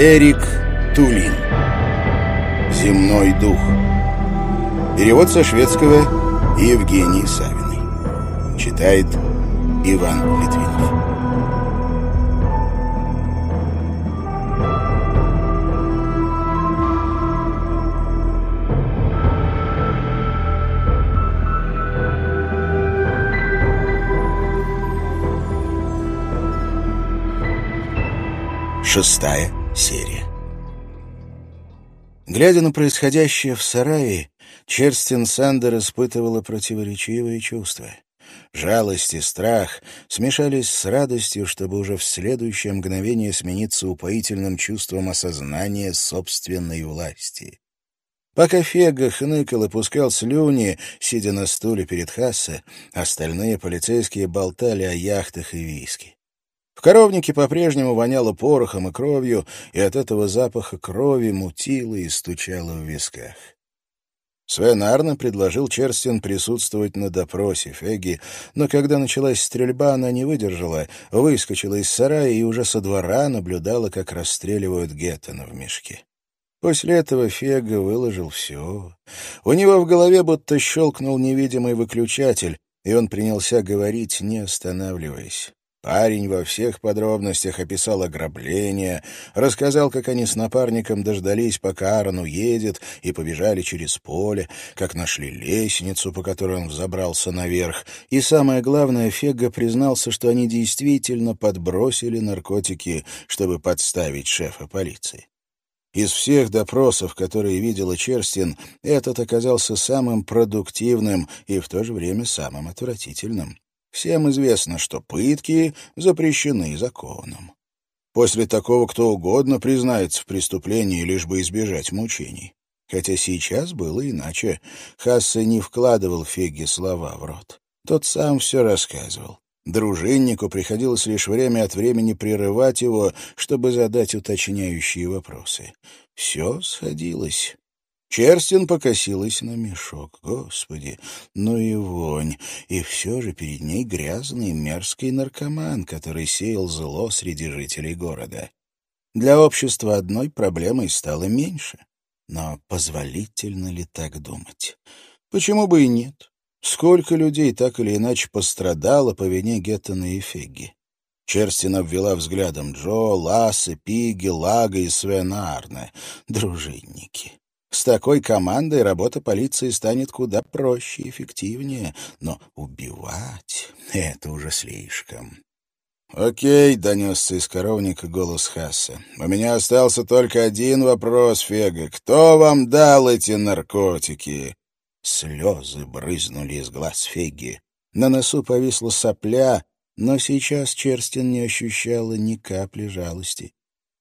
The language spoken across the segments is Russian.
Эрик Тулин. «Земной дух» Перевод со шведского Евгений Савиной. Читает Иван Литвинов. Шестая серия. Глядя на происходящее в сарае, Черстин Сандер испытывала противоречивые чувства. Жалость и страх смешались с радостью, чтобы уже в следующее мгновение смениться упоительным чувством осознания собственной власти. Пока Фега хныкал и пускал слюни, сидя на стуле перед Хассе, остальные полицейские болтали о яхтах и виски. В коровнике по-прежнему воняло порохом и кровью, и от этого запаха крови мутило и стучало в висках. Свен Арне предложил Черстин присутствовать на допросе Феги, но когда началась стрельба, она не выдержала, выскочила из сарая и уже со двора наблюдала, как расстреливают Геттона в мешке. После этого Фега выложил все. У него в голове будто щелкнул невидимый выключатель, и он принялся говорить, не останавливаясь. Парень во всех подробностях описал ограбление, рассказал, как они с напарником дождались, пока Аарон уедет, и побежали через поле, как нашли лестницу, по которой он взобрался наверх. И самое главное, Фега признался, что они действительно подбросили наркотики, чтобы подставить шефа полиции. Из всех допросов, которые видела Черстин, этот оказался самым продуктивным и в то же время самым отвратительным. Всем известно, что пытки запрещены законом. После такого кто угодно признается в преступлении, лишь бы избежать мучений. Хотя сейчас было иначе. Хассе не вкладывал Феге слова в рот. Тот сам все рассказывал. Дружиннику приходилось лишь время от времени прерывать его, чтобы задать уточняющие вопросы. Все сходилось. Черстин покосилась на мешок. Господи, ну и вонь. И все же перед ней грязный, мерзкий наркоман, который сеял зло среди жителей города. Для общества одной проблемой стало меньше. Но позволительно ли так думать? Почему бы и нет? Сколько людей так или иначе пострадало по вине Геттона и Фегги? Черстин обвела взглядом Джо, Лассе, Пиги, Лага и Свена Арне. Дружинники. С такой командой работа полиции станет куда проще и эффективнее, но убивать — это уже слишком. «Окей», — донесся из коровника голос Хасса. «У меня остался только один вопрос, Фега. Кто вам дал эти наркотики?» Слезы брызнули из глаз Феги. На носу повисла сопля, но сейчас Черстин не ощущала ни капли жалости.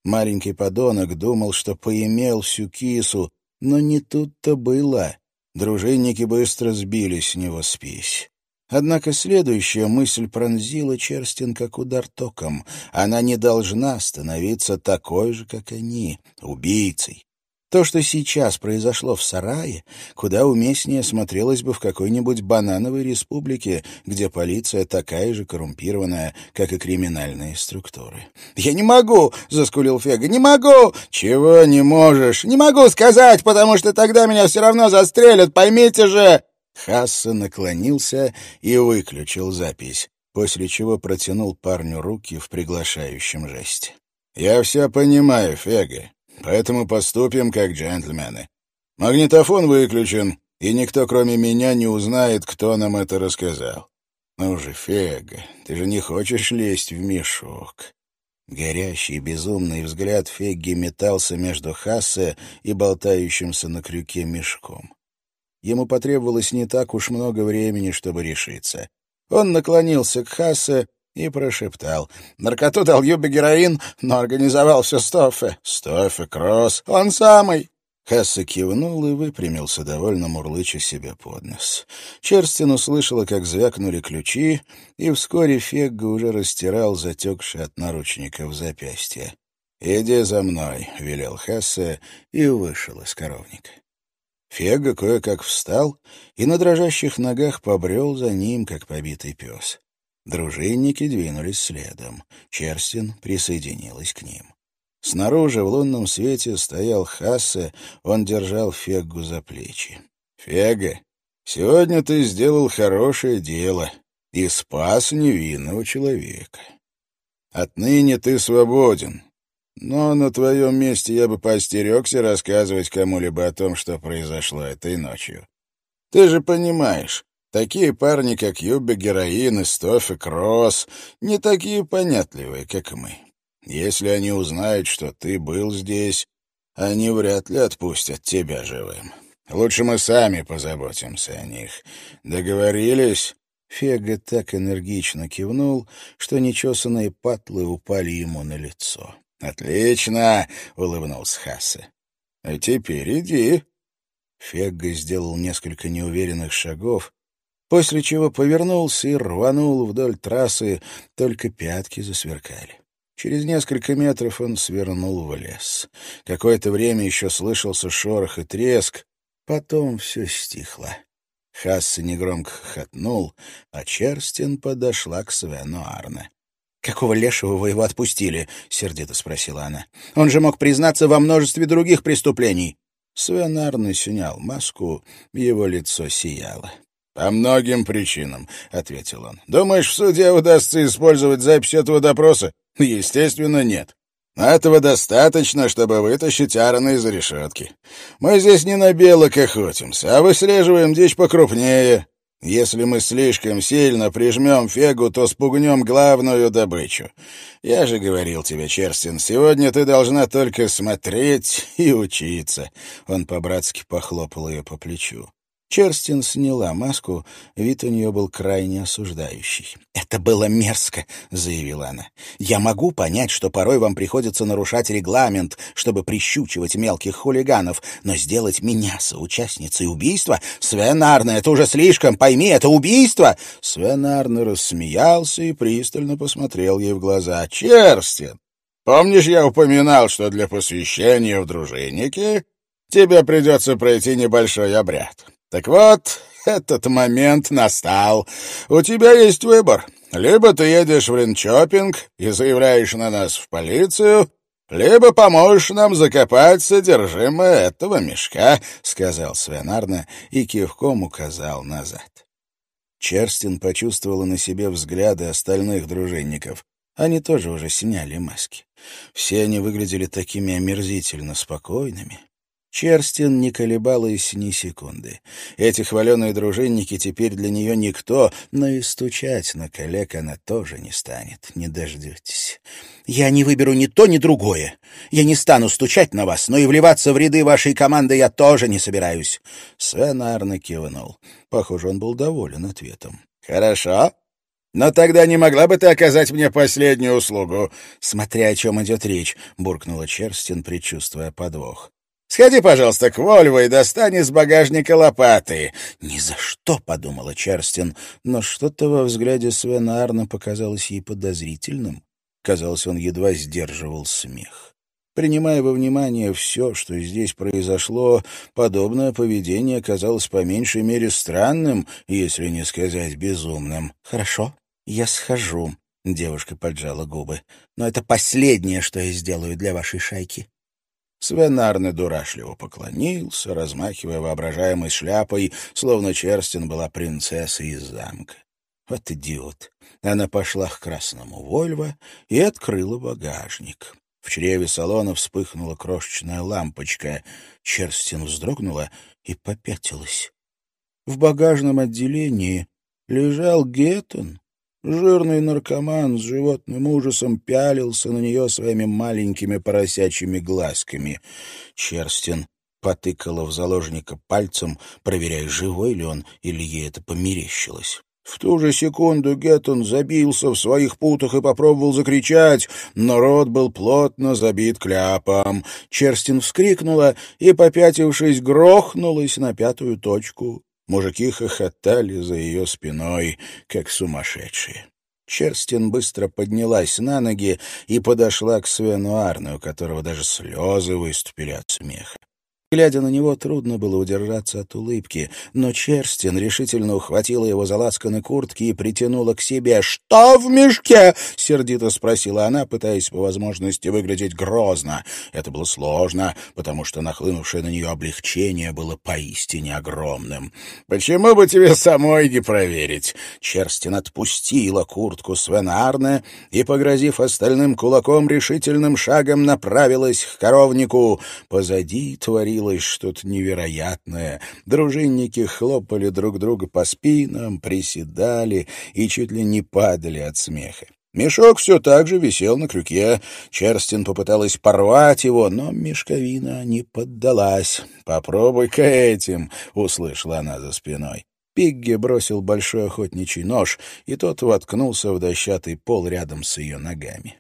Маленький подонок думал, что поимел всю кису, но не тут-то было. Дружинники быстро сбили с него спесь. Однако следующая мысль пронзила Черстин как удар током. Она не должна становиться такой же, как они, убийцей. То, что сейчас произошло в сарае, куда уместнее смотрелось бы в какой-нибудь банановой республике, где полиция такая же коррумпированная, как и криминальные структуры. «Я не могу!» — заскулил Фега. «Не могу!» «Чего не можешь?» «Не могу сказать, потому что тогда меня все равно застрелят, поймите же!» Хасса наклонился и выключил запись, после чего протянул парню руки в приглашающем жесте. «Я все понимаю, Фега. Поэтому поступим как джентльмены. Магнитофон выключен, и никто, кроме меня, не узнает, кто нам это рассказал. Ну же, Фега, ты же не хочешь лезть в мешок?» Горящий, безумный взгляд Фегги метался между Хассе и болтающимся на крюке мешком. Ему потребовалось не так уж много времени, чтобы решиться. Он наклонился к Хассе и прошептал. «Наркоту дал Юбе героин, но организовал все Стоффе». «Стоффе, Кросс, он самый!» Хасса кивнул и выпрямился, довольно мурлыча себе под нос. Черстин услышала, как звякнули ключи, и вскоре Фегга уже растирал затекшие от наручников запястье. «Иди за мной», — велел Хассе и вышел из коровника. Фега кое-как встал и на дрожащих ногах побрел за ним, как побитый пес. Дружинники двинулись следом. Черстин присоединилась к ним. Снаружи в лунном свете стоял Хассе, он держал Феггу за плечи. «Фега, сегодня ты сделал хорошее дело и спас невинного человека. Отныне ты свободен, но на твоем месте я бы поостерегся рассказывать кому-либо о том, что произошло этой ночью. Ты же понимаешь, такие парни, как Юбби Героин и Стофи Кросс, не такие понятливые, как мы. Если они узнают, что ты был здесь, они вряд ли отпустят тебя живым. Лучше мы сами позаботимся о них. Договорились?» Фега так энергично кивнул, что нечесанные патлы упали ему на лицо. «Отлично!» — улыбнулся Хассе. «А теперь иди». Фегга сделал несколько неуверенных шагов, после чего повернулся и рванул вдоль трассы, только пятки засверкали. Через несколько метров он свернул в лес. Какое-то время еще слышался шорох и треск, потом все стихло. Хассе негромко хохотнул, а Черстин подошла к Свену Арне. «Какого лешего вы его отпустили?» — сердито спросила она. «Он же мог признаться во множестве других преступлений». Свен Арне снял маску, его лицо сияло. «По многим причинам», — ответил он. «Думаешь, в суде удастся использовать запись этого допроса? Естественно, нет. Этого достаточно, чтобы вытащить Аарона из решетки. Мы здесь не на белок охотимся, а выслеживаем дичь покрупнее. Если мы слишком сильно прижмем фегу, то спугнем главную добычу. Я же говорил тебе, Черстин, сегодня ты должна только смотреть и учиться. Он по-братски похлопал ее по плечу. Черстин сняла маску, вид у нее был крайне осуждающий. «Это было мерзко», — заявила она. «Я могу понять, что порой вам приходится нарушать регламент, чтобы прищучивать мелких хулиганов, но сделать меня соучастницей убийства? Свен Арне, это уже слишком, пойми, это убийство!» Свен Арне рассмеялся и пристально посмотрел ей в глаза. «Черстин, помнишь, я упоминал, что для посвящения в дружинники тебе придется пройти небольшой обряд?» Так вот, этот момент настал. У тебя есть выбор. Либо ты едешь в Ринчопинг и заявляешь на нас в полицию, либо поможешь нам закопать содержимое этого мешка, — сказал Свенарна и кивком указал назад. Черстин почувствовала на себе взгляды остальных дружинников. Они тоже уже сняли маски. Все они выглядели такими омерзительно спокойными. Черстин не колебалась ни секунды. Эти хваленые дружинники теперь для нее никто, но и стучать на коллег она тоже не станет, не дождетесь. «Я не выберу ни то, ни другое. Я не стану стучать на вас, но и вливаться в ряды вашей команды я тоже не собираюсь». Свен Арне кивнул. Похоже, он был доволен ответом. «Хорошо. Но тогда не могла бы ты оказать мне последнюю услугу?» «Смотря о чем идет речь», — буркнула Черстин, предчувствуя подвох. Сходи, пожалуйста, к Вольво и достань из багажника лопаты. Ни за что, подумала Черстин, но что-то во взгляде Свена Арна показалось ей подозрительным. Казалось, он едва сдерживал смех. Принимая во внимание все, что здесь произошло, подобное поведение казалось по меньшей мере странным, если не сказать безумным. «Хорошо, я схожу», — девушка поджала губы. «Но это последнее, что я сделаю для вашей шайки. Свен дурашливо поклонился, размахивая воображаемой шляпой, словно Черстин была принцессой из замка. Вот идиот. Она пошла к красному Вольво и открыла багажник. В чреве салона вспыхнула крошечная лампочка. Черстин вздрогнула и попятилась. В багажном отделении лежал Геттон, Жирный наркоман с животным ужасом пялился на нее своими маленькими поросячьими глазками. Черстин потыкала в заложника пальцем, проверяя, живой ли он, или ей это померещилось. В ту же секунду Геттон забился в своих путах и попробовал закричать, но рот был плотно забит кляпом. Черстин вскрикнула и, попятившись, грохнулась на пятую точку. Мужики хохотали за ее спиной, как сумасшедшие. Черстин быстро поднялась на ноги и подошла к Свену Арне, у которого даже слезы выступили от смеха. Глядя на него, трудно было удержаться от улыбки, но Черстин решительно ухватила его за лацканы куртки и притянула к себе. «Что в мешке?» — сердито спросила она, пытаясь по возможности выглядеть грозно. Это было сложно, потому что нахлынувшее на нее облегчение было поистине огромным. «Почему бы тебе самой не проверить?» Черстин отпустила куртку Свенарне и, погрозив остальным кулаком, решительным шагом направилась к коровнику. Позади творилось творилось что-то невероятное. Дружинники хлопали друг друга по спинам, приседали и чуть ли не падали от смеха. Мешок все так же висел на крюке. Черстин попыталась порвать его, но мешковина не поддалась. «Попробуй-ка этим», — услышала она за спиной. Пигги бросил большой охотничий нож, и тот воткнулся в дощатый пол рядом с ее ногами.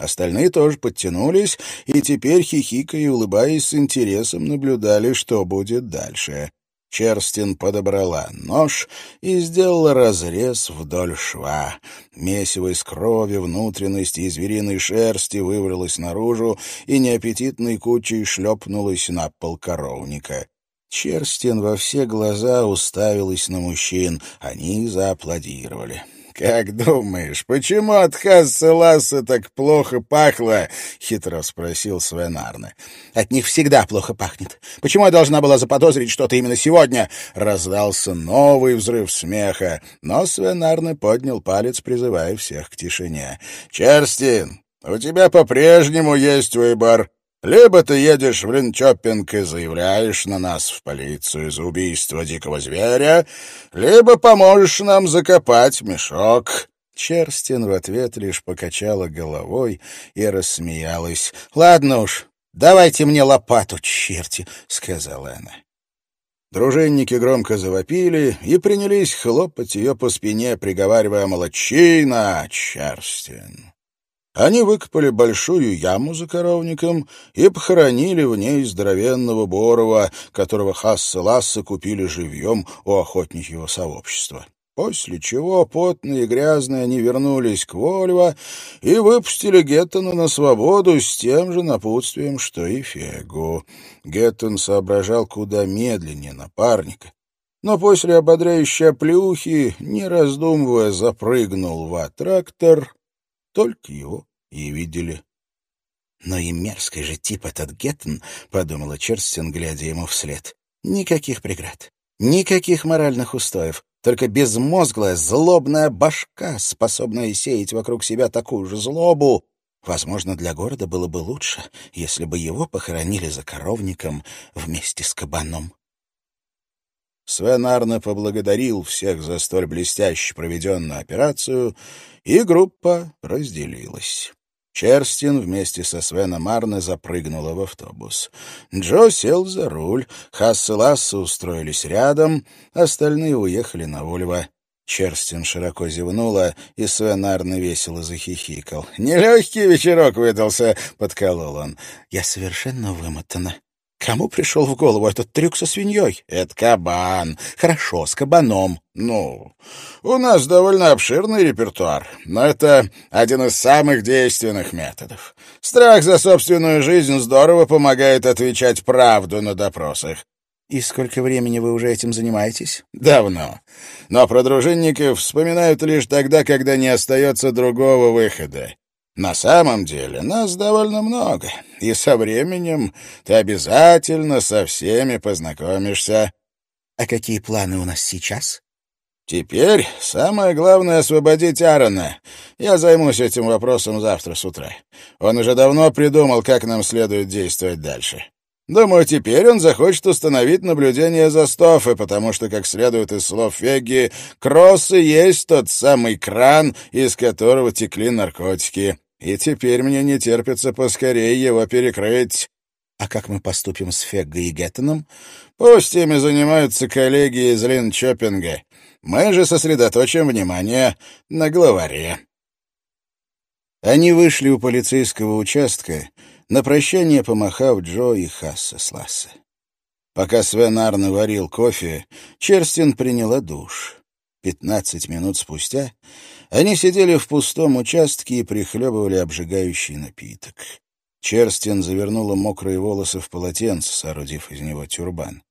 Остальные тоже подтянулись, и теперь, хихикая и улыбаясь, с интересом наблюдали, что будет дальше. Черстин подобрала нож и сделала разрез вдоль шва. Месиво из крови, внутренности и звериной шерсти вывалилось наружу и неаппетитной кучей шлепнулось на пол коровника. Черстин во все глаза уставилась на мужчин. Они зааплодировали. «Как думаешь, почему от Хасса Ласса так плохо пахло?» — хитро спросил Свен Арне. «От них всегда плохо пахнет. Почему я должна была заподозрить что-то именно сегодня?» Раздался новый взрыв смеха, но Свен Арне поднял палец, призывая всех к тишине. «Черстин, у тебя по-прежнему есть выбор. Либо ты едешь в Линчопинг и заявляешь на нас в полицию за убийство дикого зверя, либо поможешь нам закопать мешок». Черстин в ответ лишь покачала головой и рассмеялась. «Ладно уж, давайте мне лопату, черти», — сказала она. Дружинники громко завопили и принялись хлопать ее по спине, приговаривая «Молодчина, Черстин!». Они выкопали большую яму за коровником и похоронили в ней здоровенного Борова, которого Хассы-Лассы купили живьем у охотничьего сообщества. После чего, потные и грязные, они вернулись к Вольво и выпустили Геттона на свободу с тем же напутствием, что и Фегу. Геттон соображал куда медленнее напарника, но после ободряющей плюхи, не раздумывая, запрыгнул в трактор только его и видели. «Но и мерзкий же тип этот Геттон», — подумала Черстин, глядя ему вслед. «Никаких преград, никаких моральных устоев, только безмозглая, злобная башка, способная сеять вокруг себя такую же злобу. Возможно, для города было бы лучше, если бы его похоронили за коровником вместе с кабаном». Свен Арне поблагодарил всех за столь блестяще проведенную операцию, и группа разделилась. Черстин вместе со Свеном Арне запрыгнула в автобус. Джо сел за руль, Хасс и Ласса устроились рядом, остальные уехали на Вольво. Черстин широко зевнула, и Свен Арне весело захихикал. «Нелегкий вечерок выдался», — подколол он. «Я совершенно вымотана», Кому пришел в голову этот трюк со свиньей? Это кабан. Хорошо, с кабаном. Ну, у нас довольно обширный репертуар, но это один из самых действенных методов. Страх за собственную жизнь здорово помогает отвечать правду на допросах. «И сколько времени вы уже этим занимаетесь?» «Давно. Но про дружинников вспоминают лишь тогда, когда не остается другого выхода. На самом деле нас довольно много, и со временем ты обязательно со всеми познакомишься. А какие планы у нас сейчас? Теперь самое главное — освободить Аарона. Я займусь этим вопросом завтра с утра. Он уже давно придумал, как нам следует действовать дальше. Думаю, теперь он захочет установить наблюдение за Стоффе, потому что, как следует из слов Фегги, Кросс и есть тот самый кран, из которого текли наркотики. И теперь мне не терпится поскорее его перекрыть. А как мы поступим с Феггой и Геттоном? Пусть ими занимаются коллеги из Линчопинга. Мы же сосредоточим внимание на главаре. Они вышли у полицейского участка, на прощание помахав Джо и Хасса с Ласса. Пока Свен Арне варил кофе, Черстин приняла душ. Пятнадцать минут спустя они сидели в пустом участке и прихлебывали обжигающий напиток. Черстин завернула мокрые волосы в полотенце, соорудив из него тюрбан.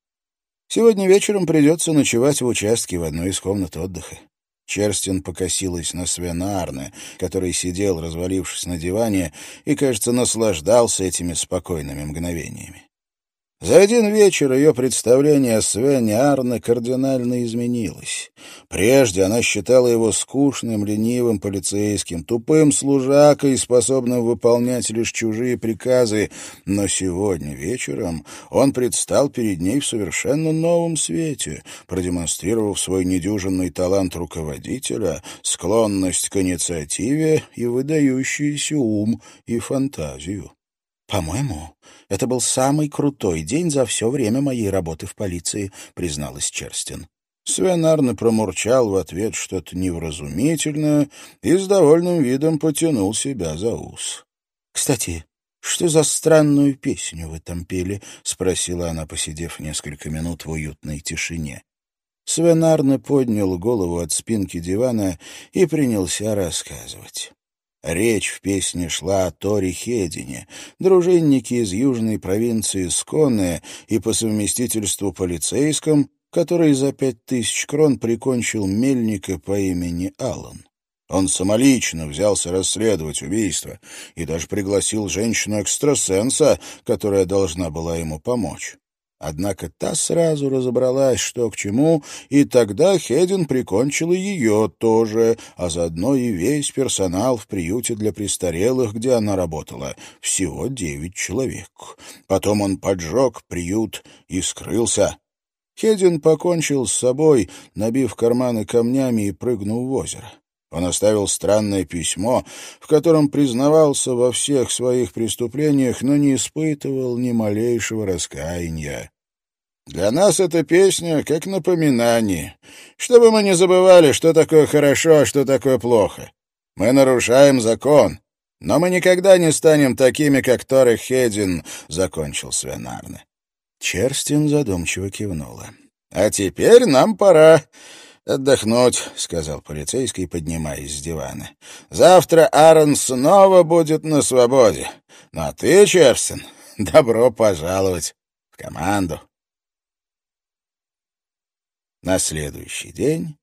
«Сегодня вечером придется ночевать в участке в одной из комнат отдыха». Черстин покосилась на Свена Арне, который сидел, развалившись на диване, и, кажется, наслаждался этими спокойными мгновениями. За один вечер ее представление о Свене Арне кардинально изменилось. Прежде она считала его скучным, ленивым полицейским, тупым служакой, способным выполнять лишь чужие приказы, но сегодня вечером он предстал перед ней в совершенно новом свете, продемонстрировав свой недюжинный талант руководителя, склонность к инициативе и выдающийся ум и фантазию. «По-моему, это был самый крутой день за все время моей работы в полиции», — призналась Черстин. Свен промурчал в ответ что-то невразумительное и с довольным видом потянул себя за ус. «Кстати, что за странную песню вы там пели?» — спросила она, посидев несколько минут в уютной тишине. Свен Арне поднял голову от спинки дивана и принялся рассказывать. Речь в песне шла о Торе Хедине, дружиннике из южной провинции Сконе и по совместительству полицейском, который за пять тысяч крон прикончил мельника по имени Аллан. Он самолично взялся расследовать убийство и даже пригласил женщину-экстрасенса, которая должна была ему помочь. Однако та сразу разобралась, что к чему, и тогда Хедин прикончила ее тоже, а заодно и весь персонал в приюте для престарелых, где она работала. Всего девять человек. Потом он поджег приют и скрылся. Хедин покончил с собой, набив карманы камнями и прыгнул в озеро. Он оставил странное письмо, в котором признавался во всех своих преступлениях, но не испытывал ни малейшего раскаяния. Для нас эта песня как напоминание, чтобы мы не забывали, что такое хорошо, а что такое плохо. Мы нарушаем закон, но мы никогда не станем такими, как Торы Хедин, — закончил Свенарне. Черстин задумчиво кивнула. — А теперь нам пора «Отдохнуть», — сказал полицейский, поднимаясь с дивана. «Завтра Аарон снова будет на свободе. Ну а ты, Черстин, добро пожаловать в команду». На следующий день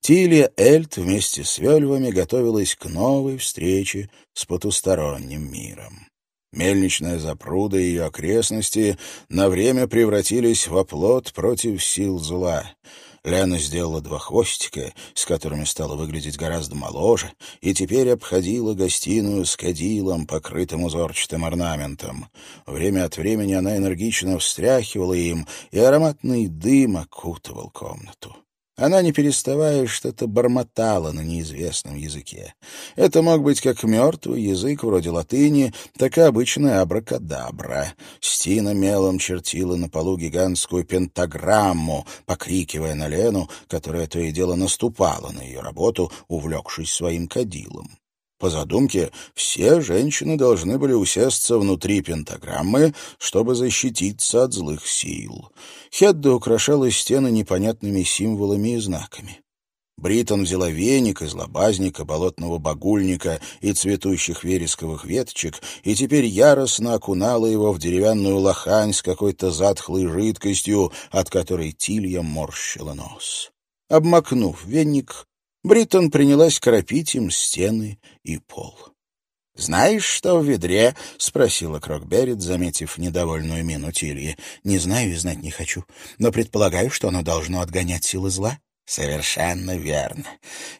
Тилья Эльт вместе с Вельвами готовилась к новой встрече с потусторонним миром. Мельничная запруда и ее окрестности на время превратились в оплот против сил зла — Лена сделала два хвостика, с которыми стала выглядеть гораздо моложе, и теперь обходила гостиную с кадилом, покрытым узорчатым орнаментом. Время от времени она энергично встряхивала им, и ароматный дым окутывал комнату. Она, не переставая, что-то бормотала на неизвестном языке. Это мог быть как мертвый язык вроде латыни, так и обычная абракадабра. Стина мелом чертила на полу гигантскую пентаграмму, покрикивая на Лену, которая то и дело наступала на ее работу, увлекшись своим кадилом. По задумке, все женщины должны были усесться внутри пентаграммы, чтобы защититься от злых сил. Хедда украшала стены непонятными символами и знаками. Бритон взяла веник из лобазника, болотного багульника и цветущих вересковых веточек и теперь яростно окунала его в деревянную лохань с какой-то затхлой жидкостью, от которой Тилья морщила нос. Обмакнув веник, Бриттон принялась кропить им стены и пол. «Знаешь, что в ведре?» — спросила Крокберрит, заметив недовольную мину Тильи. «Не знаю и знать не хочу, но предполагаю, что оно должно отгонять силы зла». «Совершенно верно.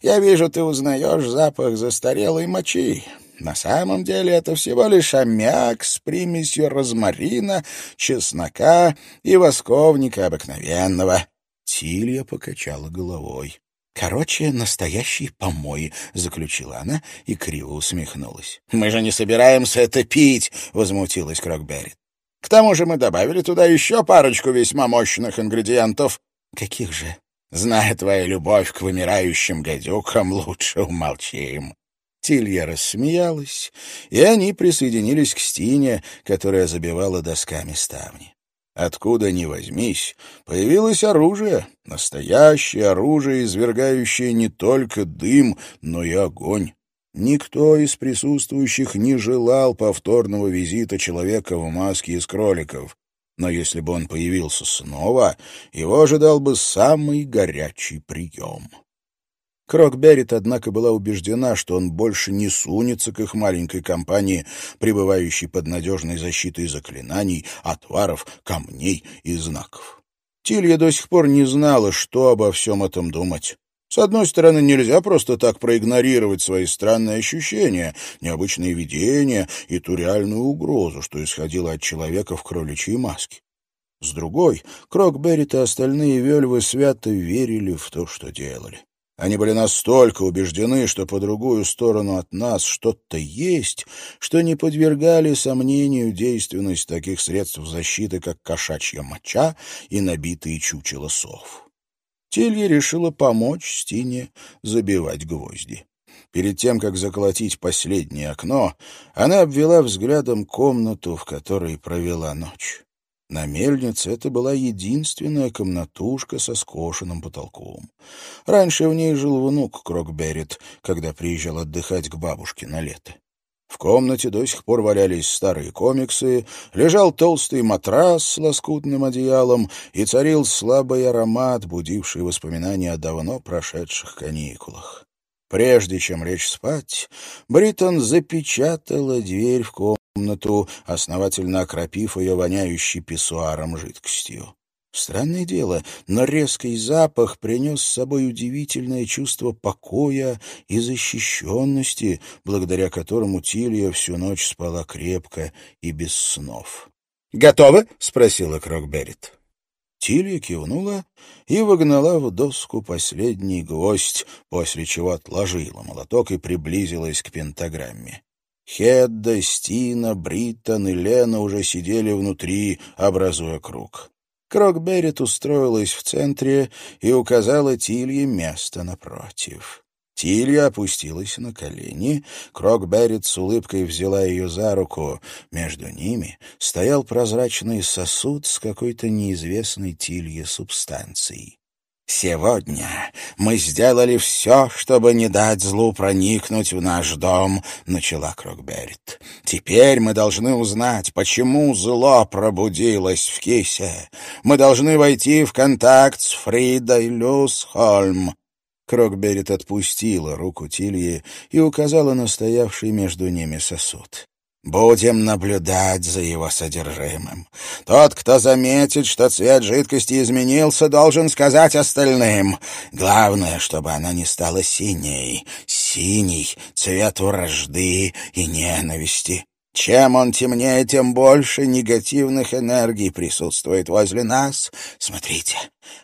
Я вижу, ты узнаешь запах застарелой мочи. На самом деле это всего лишь аммиак с примесью розмарина, чеснока и восковника обыкновенного». Тилья покачала головой. «Короче, настоящий помой», — заключила она и криво усмехнулась. «Мы же не собираемся это пить», — возмутилась Крокберри. «К тому же мы добавили туда еще парочку весьма мощных ингредиентов». «Каких же?» «Зная твою любовь к вымирающим гадюкам, лучше умолчим». Тилья рассмеялась, и они присоединились к Стине, которая забивала досками ставни. Откуда ни возьмись, появилось оружие, настоящее оружие, извергающее не только дым, но и огонь. Никто из присутствующих не желал повторного визита человека в маске из кроликов. Но если бы он появился снова, его ожидал бы самый горячий прием. Крокберрит, однако, была убеждена, что он больше не сунется к их маленькой компании, пребывающей под надежной защитой заклинаний, отваров, камней и знаков. Тилья до сих пор не знала, что обо всем этом думать. С одной стороны, нельзя просто так проигнорировать свои странные ощущения, необычные видения и ту реальную угрозу, что исходила от человека в кроличьей маске. С другой, Крокберрит и остальные вельвы свято верили в то, что делали. Они были настолько убеждены, что по другую сторону от нас что-то есть, что не подвергали сомнению действенность таких средств защиты, как кошачья моча и набитые чучела сов. Телья решила помочь Стине забивать гвозди. Перед тем, как заколотить последнее окно, она обвела взглядом комнату, в которой провела ночь. На мельнице это была единственная комнатушка со скошенным потолком. Раньше в ней жил внук Крокберрит, когда приезжал отдыхать к бабушке на лето. В комнате до сих пор валялись старые комиксы, лежал толстый матрас с лоскутным одеялом и царил слабый аромат, будивший воспоминания о давно прошедших каникулах. Прежде чем лечь спать, Бриттон запечатала дверь в комнату комнату, основательно окропив ее воняющей писсуаром жидкостью. Странное дело, но резкий запах принес с собой удивительное чувство покоя и защищенности, благодаря которому Тилья всю ночь спала крепко и без снов. «Готовы?» — спросила Крокберрит. Тилья кивнула и вогнала в доску последний гвоздь, после чего отложила молоток и приблизилась к пентаграмме. Хедда, Стина, Бриттон и Лена уже сидели внутри, образуя круг. Крокберрит устроилась в центре и указала Тилье место напротив. Тилья опустилась на колени, Крокберрит с улыбкой взяла ее за руку. Между ними стоял прозрачный сосуд с какой-то неизвестной Тилье субстанцией. «Сегодня мы сделали все, чтобы не дать злу проникнуть в наш дом», — начала Крокберрит. «Теперь мы должны узнать, почему зло пробудилось в Кисе. Мы должны войти в контакт с Фридой Люсхольм». Крокберрит отпустила руку Тильи и указала на стоявший между ними сосуд. Будем наблюдать за его содержимым. Тот, кто заметит, что цвет жидкости изменился, должен сказать остальным. Главное, чтобы она не стала синей. Синий — цвет вражды и ненависти. Чем он темнее, тем больше негативных энергий присутствует возле нас. Смотрите,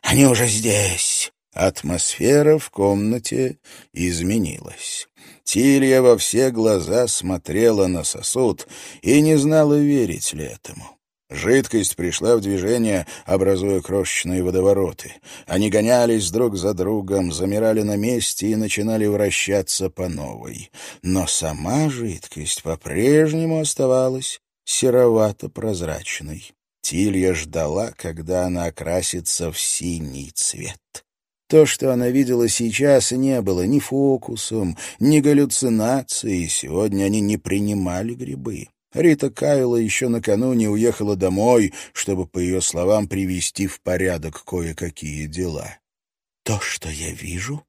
они уже здесь. Атмосфера в комнате изменилась. Тилья во все глаза смотрела на сосуд и не знала, верить ли этому. Жидкость пришла в движение, образуя крошечные водовороты. Они гонялись друг за другом, замирали на месте и начинали вращаться по новой. Но сама жидкость по-прежнему оставалась серовато-прозрачной. Тилья ждала, когда она окрасится в синий цвет. То, что она видела сейчас, не было ни фокусом, ни галлюцинацией. Сегодня они не принимали грибы. Рита Кайла еще накануне уехала домой, чтобы, по ее словам, привести в порядок кое-какие дела. «То, что я вижу,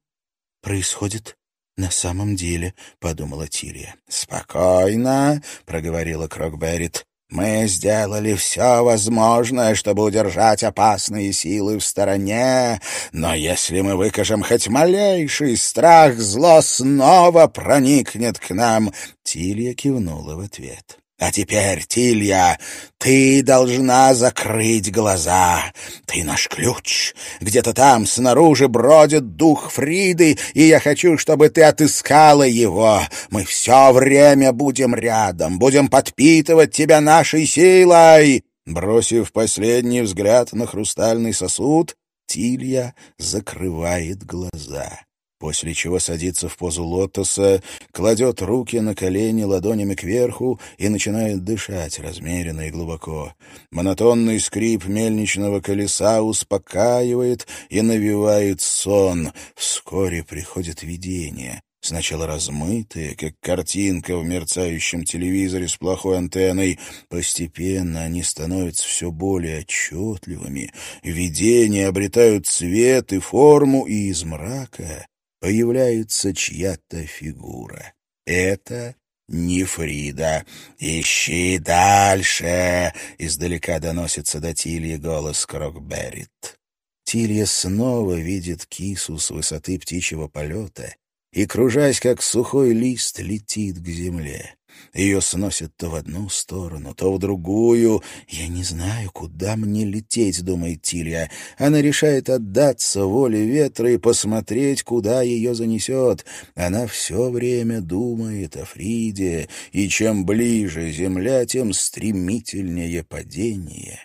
происходит на самом деле», — подумала Тирия. «Спокойно», — проговорила Крокберрит. Мы сделали все возможное, чтобы удержать опасные силы в стороне, но если мы выкажем хоть малейший страх, зло снова проникнет к нам. Тилья кивнула в ответ. А теперь, Тилья, ты должна закрыть глаза. Ты наш ключ. Где-то там снаружи бродит дух Фриды, и я хочу, чтобы ты отыскала его. Мы все время будем рядом, будем подпитывать тебя нашей силой. Бросив последний взгляд на хрустальный сосуд, Тилья закрывает глаза после чего садится в позу лотоса, кладет руки на колени ладонями кверху и начинает дышать размеренно и глубоко. Монотонный скрип мельничного колеса успокаивает и навевает сон. Вскоре приходит видение. сначала размытые, как картинка в мерцающем телевизоре с плохой антенной. Постепенно они становятся все более отчетливыми, видения обретают цвет и форму, и из мрака появляется чья-то фигура. Это не Фрида. «Ищи дальше!» — издалека доносится до Тильи голос Крокберрит. Тилья снова видит кису с высоты птичьего полета и, кружась как сухой лист, летит к земле. Ее сносит то в одну сторону, то в другую. «Я не знаю, куда мне лететь», — думает Тилья. Она решает отдаться воле ветра и посмотреть, куда ее занесет. Она все время думает о Фриде, и чем ближе земля, тем стремительнее падение.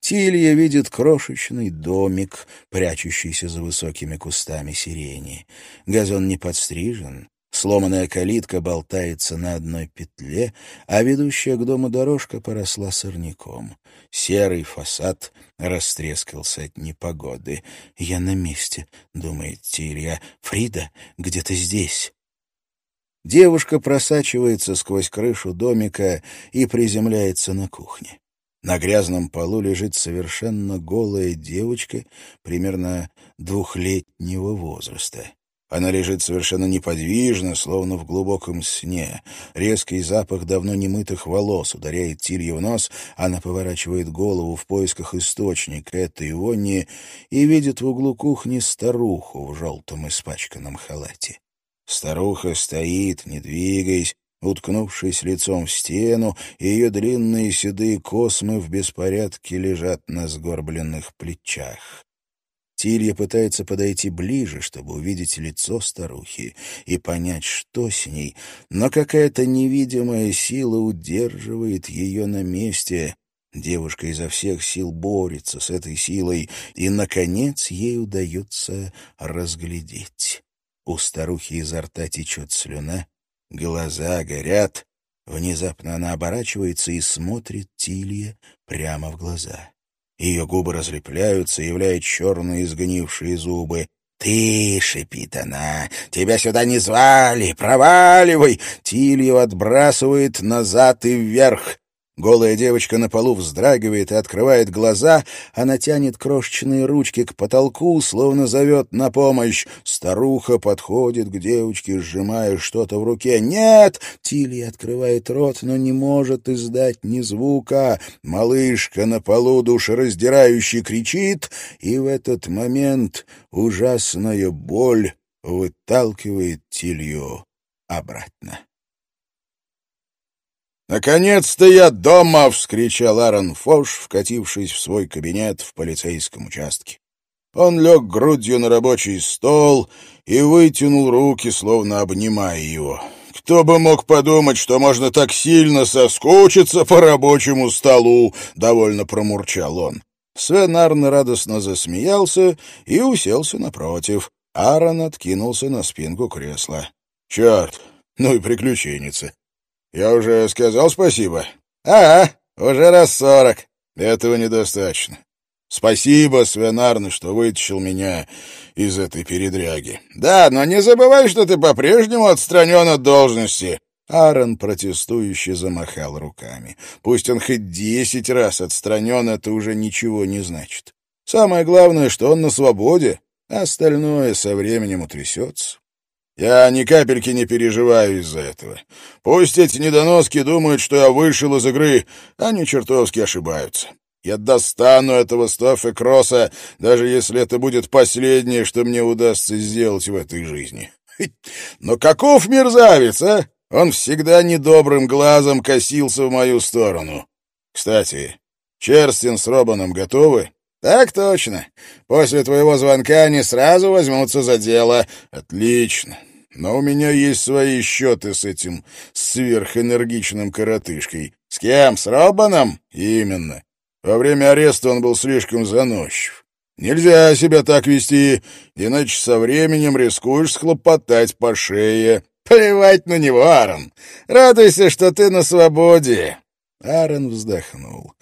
Тилья видит крошечный домик, прячущийся за высокими кустами сирени. Газон не подстрижен, Сломанная калитка болтается на одной петле, а ведущая к дому дорожка поросла сорняком. Серый фасад растрескался от непогоды. «Я на месте», — думает Тилья. «Фрида где-то здесь». Девушка просачивается сквозь крышу домика и приземляется на кухне. На грязном полу лежит совершенно голая девочка примерно двухлетнего возраста. Она лежит совершенно неподвижно, словно в глубоком сне. Резкий запах давно немытых волос ударяет Тилье в нос. Она поворачивает голову в поисках источника этой вони и видит в углу кухни старуху в желтом испачканном халате. Старуха стоит, не двигаясь, уткнувшись лицом в стену, и ее длинные седые космы в беспорядке лежат на сгорбленных плечах. Тилья пытается подойти ближе, чтобы увидеть лицо старухи и понять, что с ней, но какая-то невидимая сила удерживает ее на месте. Девушка изо всех сил борется с этой силой, и, наконец, ей удается разглядеть. У старухи изо рта течет слюна, глаза горят. Внезапно она оборачивается и смотрит Тилье прямо в глаза. Ее губы разлепляются, являя черные сгнившие зубы. «Ты!» — шипит она. «Тебя сюда не звали! Проваливай!» Тилью отбрасывает назад и вверх. Голая девочка на полу вздрагивает и открывает глаза. Она тянет крошечные ручки к потолку, словно зовет на помощь. Старуха подходит к девочке, сжимая что-то в руке. «Нет!» — Тилли открывает рот, но не может издать ни звука. Малышка на полу душераздирающе кричит, и в этот момент ужасная боль выталкивает Тилью обратно. «Наконец-то я дома!» — вскричал Аарон Фош, вкатившись в свой кабинет в полицейском участке. Он лег грудью на рабочий стол и вытянул руки, словно обнимая его. «Кто бы мог подумать, что можно так сильно соскучиться по рабочему столу!» — довольно промурчал он. Свен Арн радостно засмеялся и уселся напротив. Аарон откинулся на спинку кресла. «Черт, ну и приключенница!» Я уже сказал спасибо? А, уже раз сорок. Этого недостаточно. Спасибо, Свен что вытащил меня из этой передряги. Да, но не забывай, что ты по-прежнему отстранен от должности. Аарон протестующе замахал руками. Пусть он хоть десять раз отстранен, это уже ничего не значит. Самое главное, что он на свободе, а остальное со временем утрясется. Я ни капельки не переживаю из-за этого. Пусть эти недоноски думают, что я вышел из игры, они чертовски ошибаются. Я достану этого Стоффа Кросса, даже если это будет последнее, что мне удастся сделать в этой жизни. Но каков мерзавец, а? Он всегда недобрым глазом косился в мою сторону. Кстати, Черстин с Робаном готовы? Так точно. После твоего звонка они сразу возьмутся за дело. Отлично. Но у меня есть свои счеты с этим сверхэнергичным коротышкой. С кем? С Робаном? Именно. Во время ареста он был слишком заносчив. Нельзя себя так вести, иначе со временем рискуешь схлопотать по шее. Плевать на него, Аарон. Радуйся, что ты на свободе. Аарон вздохнул.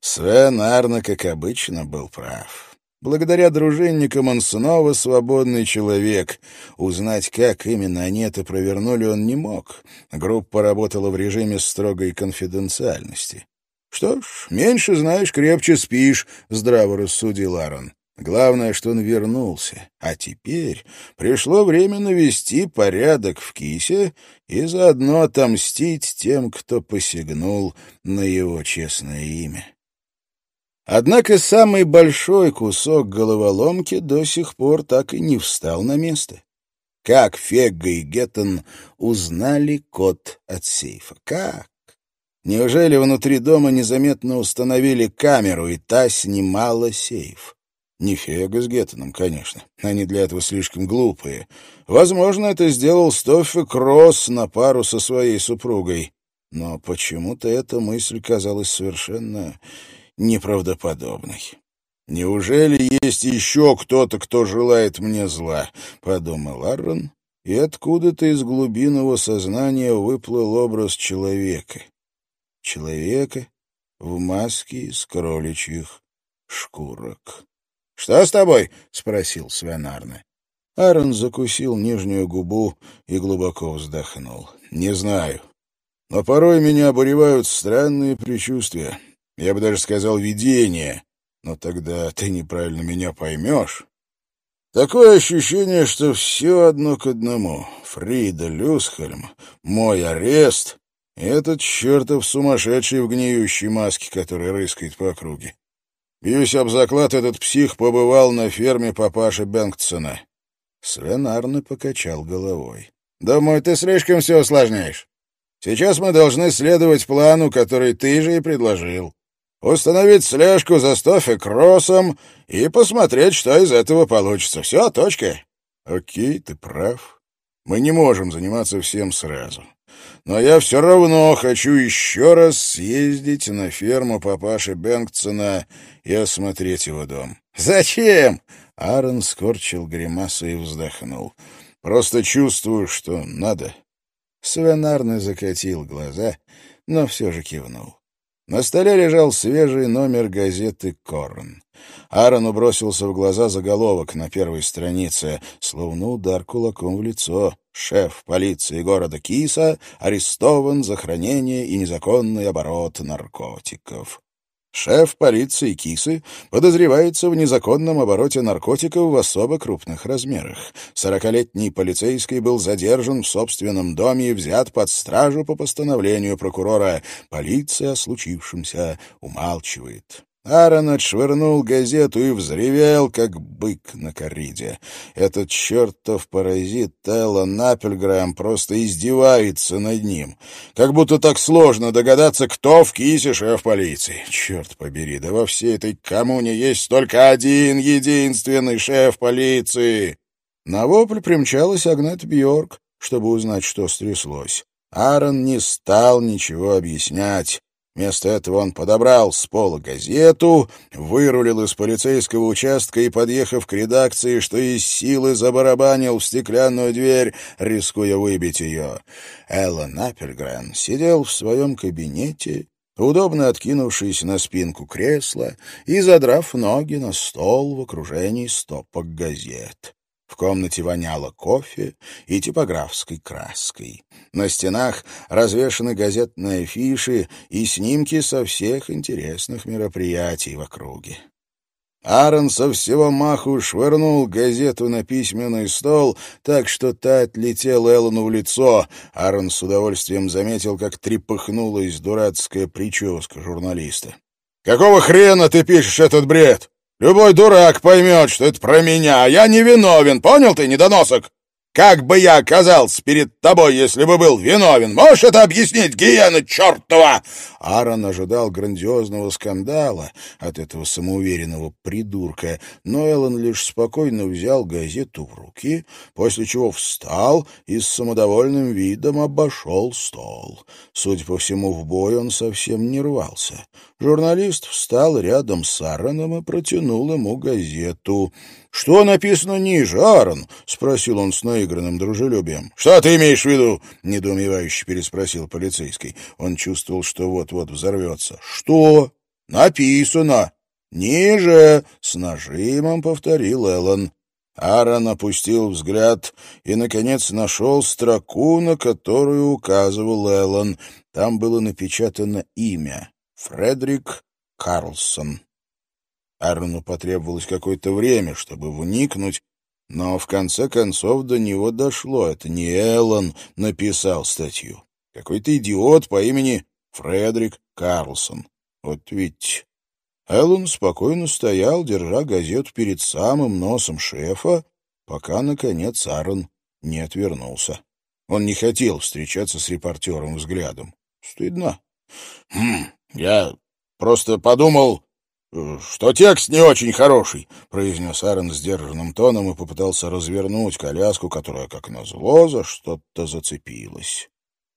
Свен Арна, как обычно, был прав. Благодаря дружинникам он снова свободный человек. Узнать, как именно они это провернули, он не мог. Группа работала в режиме строгой конфиденциальности. «Что ж, меньше знаешь, крепче спишь», — здраво рассудил Аарон. Главное, что он вернулся. А теперь пришло время навести порядок в кисе и заодно отомстить тем, кто посягнул на его честное имя. Однако самый большой кусок головоломки до сих пор так и не встал на место. Как Фегга и Геттон узнали код от сейфа? Как? Неужели внутри дома незаметно установили камеру, и та снимала сейф? Не Фега с Геттоном, конечно. Они для этого слишком глупые. Возможно, это сделал Стоффи Кросс на пару со своей супругой. Но почему-то эта мысль казалась совершенно неправдоподобной. «Неужели есть еще кто-то, кто желает мне зла?» — подумал Аррон, и откуда-то из глубин его сознания выплыл образ человека. Человека в маске из кроличьих шкурок. «Что с тобой?» — спросил Свен Арне. Аарон закусил нижнюю губу и глубоко вздохнул. «Не знаю. Но порой меня обуревают странные предчувствия. Я бы даже сказал видение, но тогда ты неправильно меня поймешь. Такое ощущение, что все одно к одному. Фрида Люсхельм, мой арест этот чертов сумасшедший в гниющей маске, который рыскает по округе. Бьюсь об заклад, этот псих побывал на ферме папаши Бенгтсона. Свен покачал головой. «Думаю, ты слишком все усложняешь. Сейчас мы должны следовать плану, который ты же и предложил установить слежку за Стофи Кроссом и посмотреть, что из этого получится. Все, точка. Окей, ты прав. Мы не можем заниматься всем сразу. Но я все равно хочу еще раз съездить на ферму папаши Бенгтсона и осмотреть его дом. «Зачем?» — Аарон скорчил гримасу и вздохнул. «Просто чувствую, что надо». Свен закатил глаза, но все же кивнул. На столе лежал свежий номер газеты «Корн». Аарону бросился в глаза заголовок на первой странице, словно удар кулаком в лицо. Шеф полиции города Киса арестован за хранение и незаконный оборот наркотиков. Шеф полиции Кисы подозревается в незаконном обороте наркотиков в особо крупных размерах. Сорокалетний полицейский был задержан в собственном доме и взят под стражу по постановлению прокурора. Полиция о случившемся умалчивает. Аарон отшвырнул газету и взревел, как бык на кориде. Этот чертов паразит Теллон Аппельгрэм просто издевается над ним. Как будто так сложно догадаться, кто в кисе шеф полиции. Черт побери, да во всей этой коммуне есть только один единственный шеф полиции. На вопль примчалась Агнет Бьорк, чтобы узнать, что стряслось. Аарон не стал ничего объяснять. Вместо этого он подобрал с пола газету, вырулил из полицейского участка и, подъехав к редакции, что из силы забарабанил в стеклянную дверь, рискуя выбить ее. Эллен Аппельгрен сидел в своем кабинете, удобно откинувшись на спинку кресла и задрав ноги на стол в окружении стопок газет. В комнате воняло кофе и типографской краской. На стенах развешаны газетные афиши и снимки со всех интересных мероприятий в округе. Аарон со всего маху швырнул газету на письменный стол, так что та отлетела Эллону в лицо. Аарон с удовольствием заметил, как трепыхнулась дурацкая прическа журналиста. «Какого хрена ты пишешь этот бред? Любой дурак поймет, что это про меня. Я не виновен, понял ты, недоносок? Как бы я оказался перед тобой, если бы был виновен? Можешь это объяснить, гиена чертова?» Аарон ожидал грандиозного скандала от этого самоуверенного придурка, но Эллен лишь спокойно взял газету в руки, после чего встал и с самодовольным видом обошел стол. Судя по всему, в бой он совсем не рвался. Журналист встал рядом с Аароном и протянул ему газету — «Что написано ниже, Аарон?» — спросил он с наигранным дружелюбием. «Что ты имеешь в виду?» — недоумевающе переспросил полицейский. Он чувствовал, что вот-вот взорвется. «Что?» «Написано. «Ниже!» — с нажимом повторил Эллен. Аарон опустил взгляд и, наконец, нашел строку, на которую указывал Эллен. Там было напечатано имя — Фредерик Карлсон. Аарону потребовалось какое-то время, чтобы вникнуть, но в конце концов до него дошло. Это не Эллен написал статью. Какой-то идиот по имени Фредерик Карлсон. Вот ведь Эллен спокойно стоял, держа газету перед самым носом шефа, пока, наконец, Аарон не отвернулся. Он не хотел встречаться с репортером взглядом. Стыдно. «Хм, я просто подумал, что текст не очень хороший», — произнес Аарон сдержанным тоном и попытался развернуть коляску, которая, как назло, за что-то зацепилась.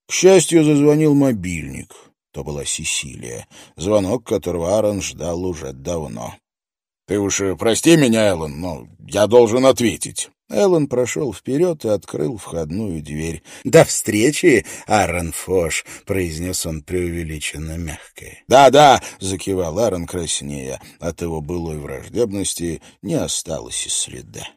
К счастью, зазвонил мобильник. То была Сесилия, звонок которого Аарон ждал уже давно. «Ты уж э, прости меня, Эллен, но я должен ответить». Эллен прошел вперед и открыл входную дверь. «До встречи, Аарон Фош», — произнес он преувеличенно мягко. «Да-да», — закивал Аарон краснея. От его былой враждебности не осталось и следа.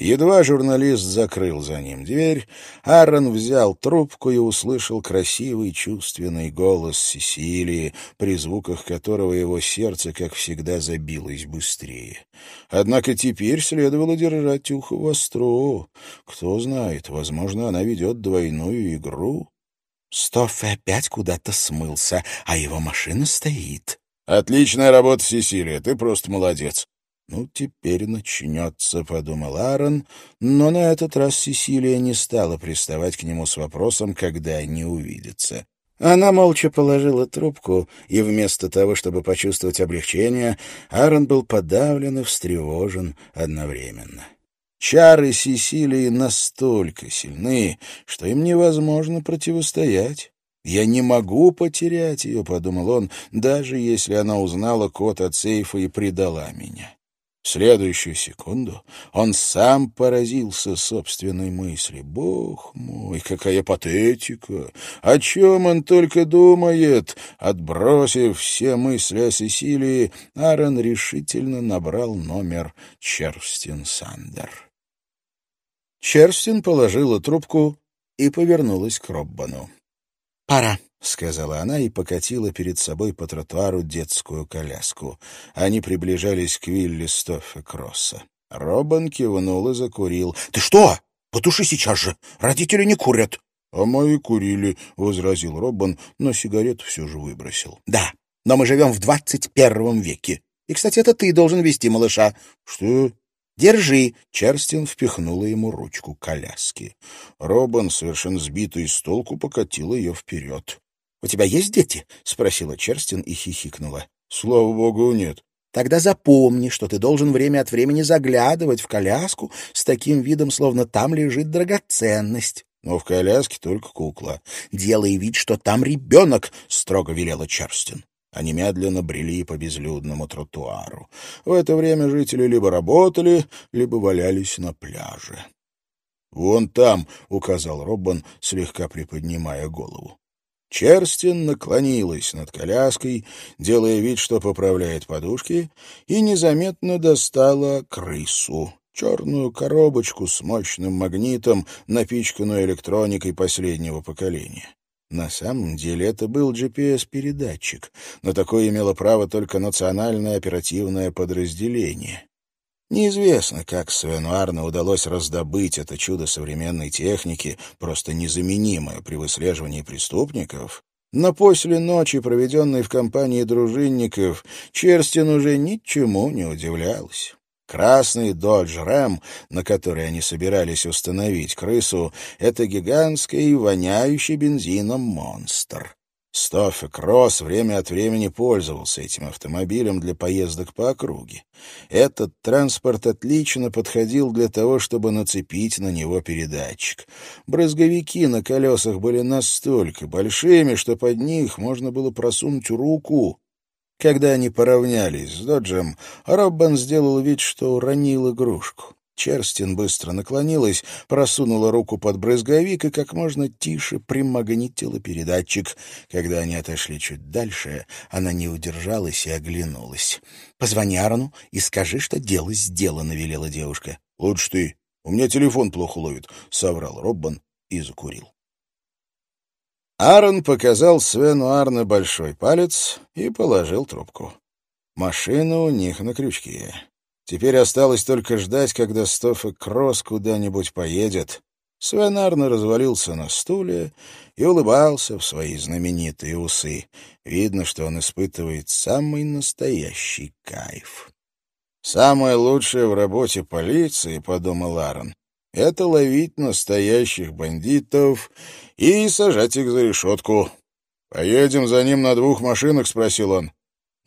Едва журналист закрыл за ним дверь, Аарон взял трубку и услышал красивый чувственный голос Сесилии, при звуках которого его сердце, как всегда, забилось быстрее. Однако теперь следовало держать ухо востро. Кто знает, возможно, она ведет двойную игру. Стофф опять куда-то смылся, а его машина стоит. «Отличная работа, Сесилия, ты просто молодец. «Ну, теперь начнется», — подумал Аарон, но на этот раз Сесилия не стала приставать к нему с вопросом, когда они увидятся. Она молча положила трубку, и вместо того, чтобы почувствовать облегчение, Аарон был подавлен и встревожен одновременно. Чары Сесилии настолько сильны, что им невозможно противостоять. «Я не могу потерять ее», — подумал он, — «даже если она узнала код от сейфа и предала меня». В следующую секунду он сам поразился собственной мысли. «Бог мой, какая патетика! О чем он только думает?» Отбросив все мысли о Сесилии, Аарон решительно набрал номер Черстин Сандер. Черстин положила трубку и повернулась к Роббану. «Пора», — сказала она и покатила перед собой по тротуару детскую коляску. Они приближались к вилле Стоффе Кросса. Робан кивнул и закурил. — Ты что? Потуши сейчас же! Родители не курят! — А мои курили, — возразил Робан, но сигарету все же выбросил. — Да, но мы живем в двадцать первом веке. И, кстати, это ты должен вести малыша. — Что? «Держи!» — Черстин впихнула ему ручку коляски. Робан, совершенно сбитый с толку, покатил ее вперед. — У тебя есть дети? — спросила Черстин и хихикнула. — Слава богу, нет. — Тогда запомни, что ты должен время от времени заглядывать в коляску с таким видом, словно там лежит драгоценность. — Но в коляске только кукла. — Делай вид, что там ребенок, — строго велела Черстин. Они медленно брели по безлюдному тротуару. В это время жители либо работали, либо валялись на пляже. «Вон там», — указал Роббан, слегка приподнимая голову. Черстин наклонилась над коляской, делая вид, что поправляет подушки, и незаметно достала крысу. Черную коробочку с мощным магнитом, напичканную электроникой последнего поколения. На самом деле это был GPS-передатчик, но такое имело право только национальное оперативное подразделение. Неизвестно, как Свенуарну удалось раздобыть это чудо современной техники, просто незаменимое при выслеживании преступников, но после ночи, проведенной в компании дружинников, Черстин уже ничему не удивлялась. Красный Додж Рэм, на который они собирались установить крысу, это гигантский воняющий бензином монстр. Стоффе Кросс время от времени пользовался этим автомобилем для поездок по округе. Этот транспорт отлично подходил для того, чтобы нацепить на него передатчик. Брызговики на колесах были настолько большими, что под них можно было просунуть руку. Когда они поравнялись с Доджем, Роббан сделал вид, что уронил игрушку. Черстин быстро наклонилась, просунула руку под брызговик и как можно тише примагнитила передатчик. Когда они отошли чуть дальше, она не удержалась и оглянулась. — Позвони Арону и скажи, что дело сделано, — велела девушка. — Лучше ты. У меня телефон плохо ловит, — соврал Роббан и закурил. Аарон показал Свену Арне большой палец и положил трубку. Машина у них на крючке. Теперь осталось только ждать, когда Стофф Кросс куда-нибудь поедет. Свен Арне развалился на стуле и улыбался в свои знаменитые усы. Видно, что он испытывает самый настоящий кайф. «Самое лучшее в работе полиции, — подумал Аарон, — это ловить настоящих бандитов и сажать их за решетку. «Поедем за ним на двух машинах?» — спросил он.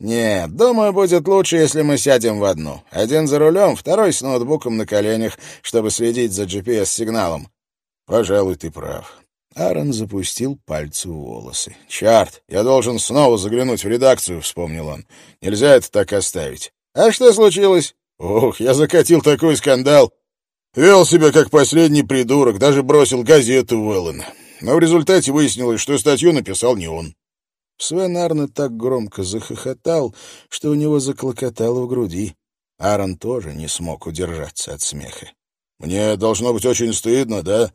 «Нет, думаю, будет лучше, если мы сядем в одну. Один за рулем, второй с ноутбуком на коленях, чтобы следить за GPS-сигналом». «Пожалуй, ты прав». Аарон запустил пальцы в волосы. «Черт, я должен снова заглянуть в редакцию», — вспомнил он. «Нельзя это так оставить». «А что случилось?» «Ох, я закатил такой скандал. Вел себя как последний придурок, даже бросил газету в Эллен. Но в результате выяснилось, что статью написал не он. Свен Арне так громко захохотал, что у него заклокотало в груди. Аарон тоже не смог удержаться от смеха. «Мне должно быть очень стыдно, да?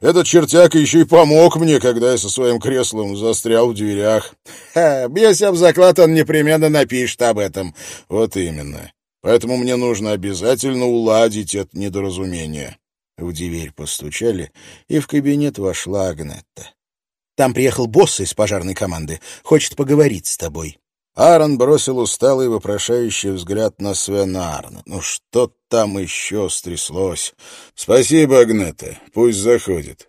Этот чертяк еще и помог мне, когда я со своим креслом застрял в дверях. Ха, бьюсь об заклад, он непременно напишет об этом. Вот именно. Поэтому мне нужно обязательно уладить это недоразумение». В дверь постучали, и в кабинет вошла Агнетта. Там приехал босс из пожарной команды. Хочет поговорить с тобой». Аарон бросил усталый вопрошающий взгляд на Свена Арна. «Ну что там еще стряслось?» «Спасибо, Агнета. Пусть заходит».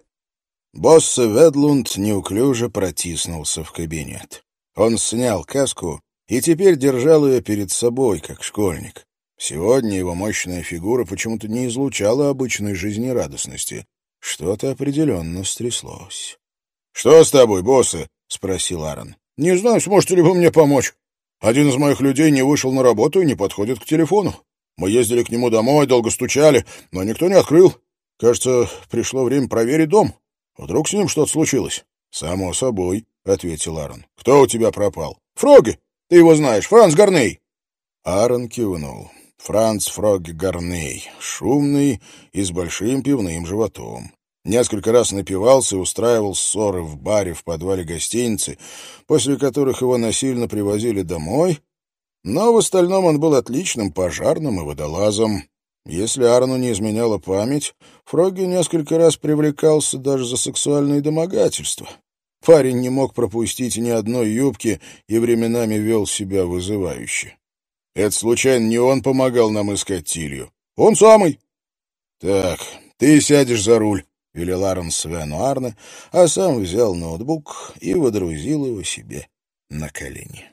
Босс Ведлунд неуклюже протиснулся в кабинет. Он снял каску и теперь держал ее перед собой, как школьник. Сегодня его мощная фигура почему-то не излучала обычной жизнерадостности. Что-то определенно стряслось. «Что с тобой, боссы?» — спросил Аарон. «Не знаю, сможете ли вы мне помочь. Один из моих людей не вышел на работу и не подходит к телефону. Мы ездили к нему домой, долго стучали, но никто не открыл. Кажется, пришло время проверить дом. Вдруг с ним что-то случилось?» «Само собой», — ответил Аарон. «Кто у тебя пропал?» «Фроги. Ты его знаешь, Франц Горней». Аарон кивнул. Франц Фрогги Горней, шумный и с большим пивным животом. Несколько раз напивался и устраивал ссоры в баре в подвале гостиницы, после которых его насильно привозили домой, но в остальном он был отличным пожарным и водолазом. Если Арну не изменяла память, Фрогги несколько раз привлекался даже за сексуальные домогательства. Парень не мог пропустить ни одной юбки и временами вел себя вызывающе. Это, случайно, не он помогал нам искать Тилью? Он самый. Так, ты сядешь за руль. — велел Аарон Свену Арне, а сам взял ноутбук и водрузил его себе на колени.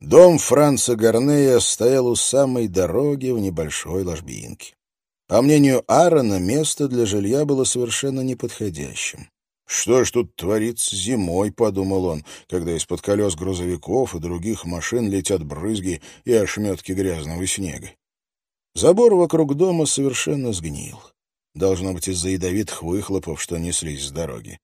Дом Франца Гарнея стоял у самой дороги в небольшой ложбинке. По мнению Аарона, место для жилья было совершенно неподходящим. «Что ж тут творится зимой?» — подумал он, когда из-под колес грузовиков и других машин летят брызги и ошметки грязного снега. Забор вокруг дома совершенно сгнил. Должно быть из-за ядовитых выхлопов, что неслись с дороги.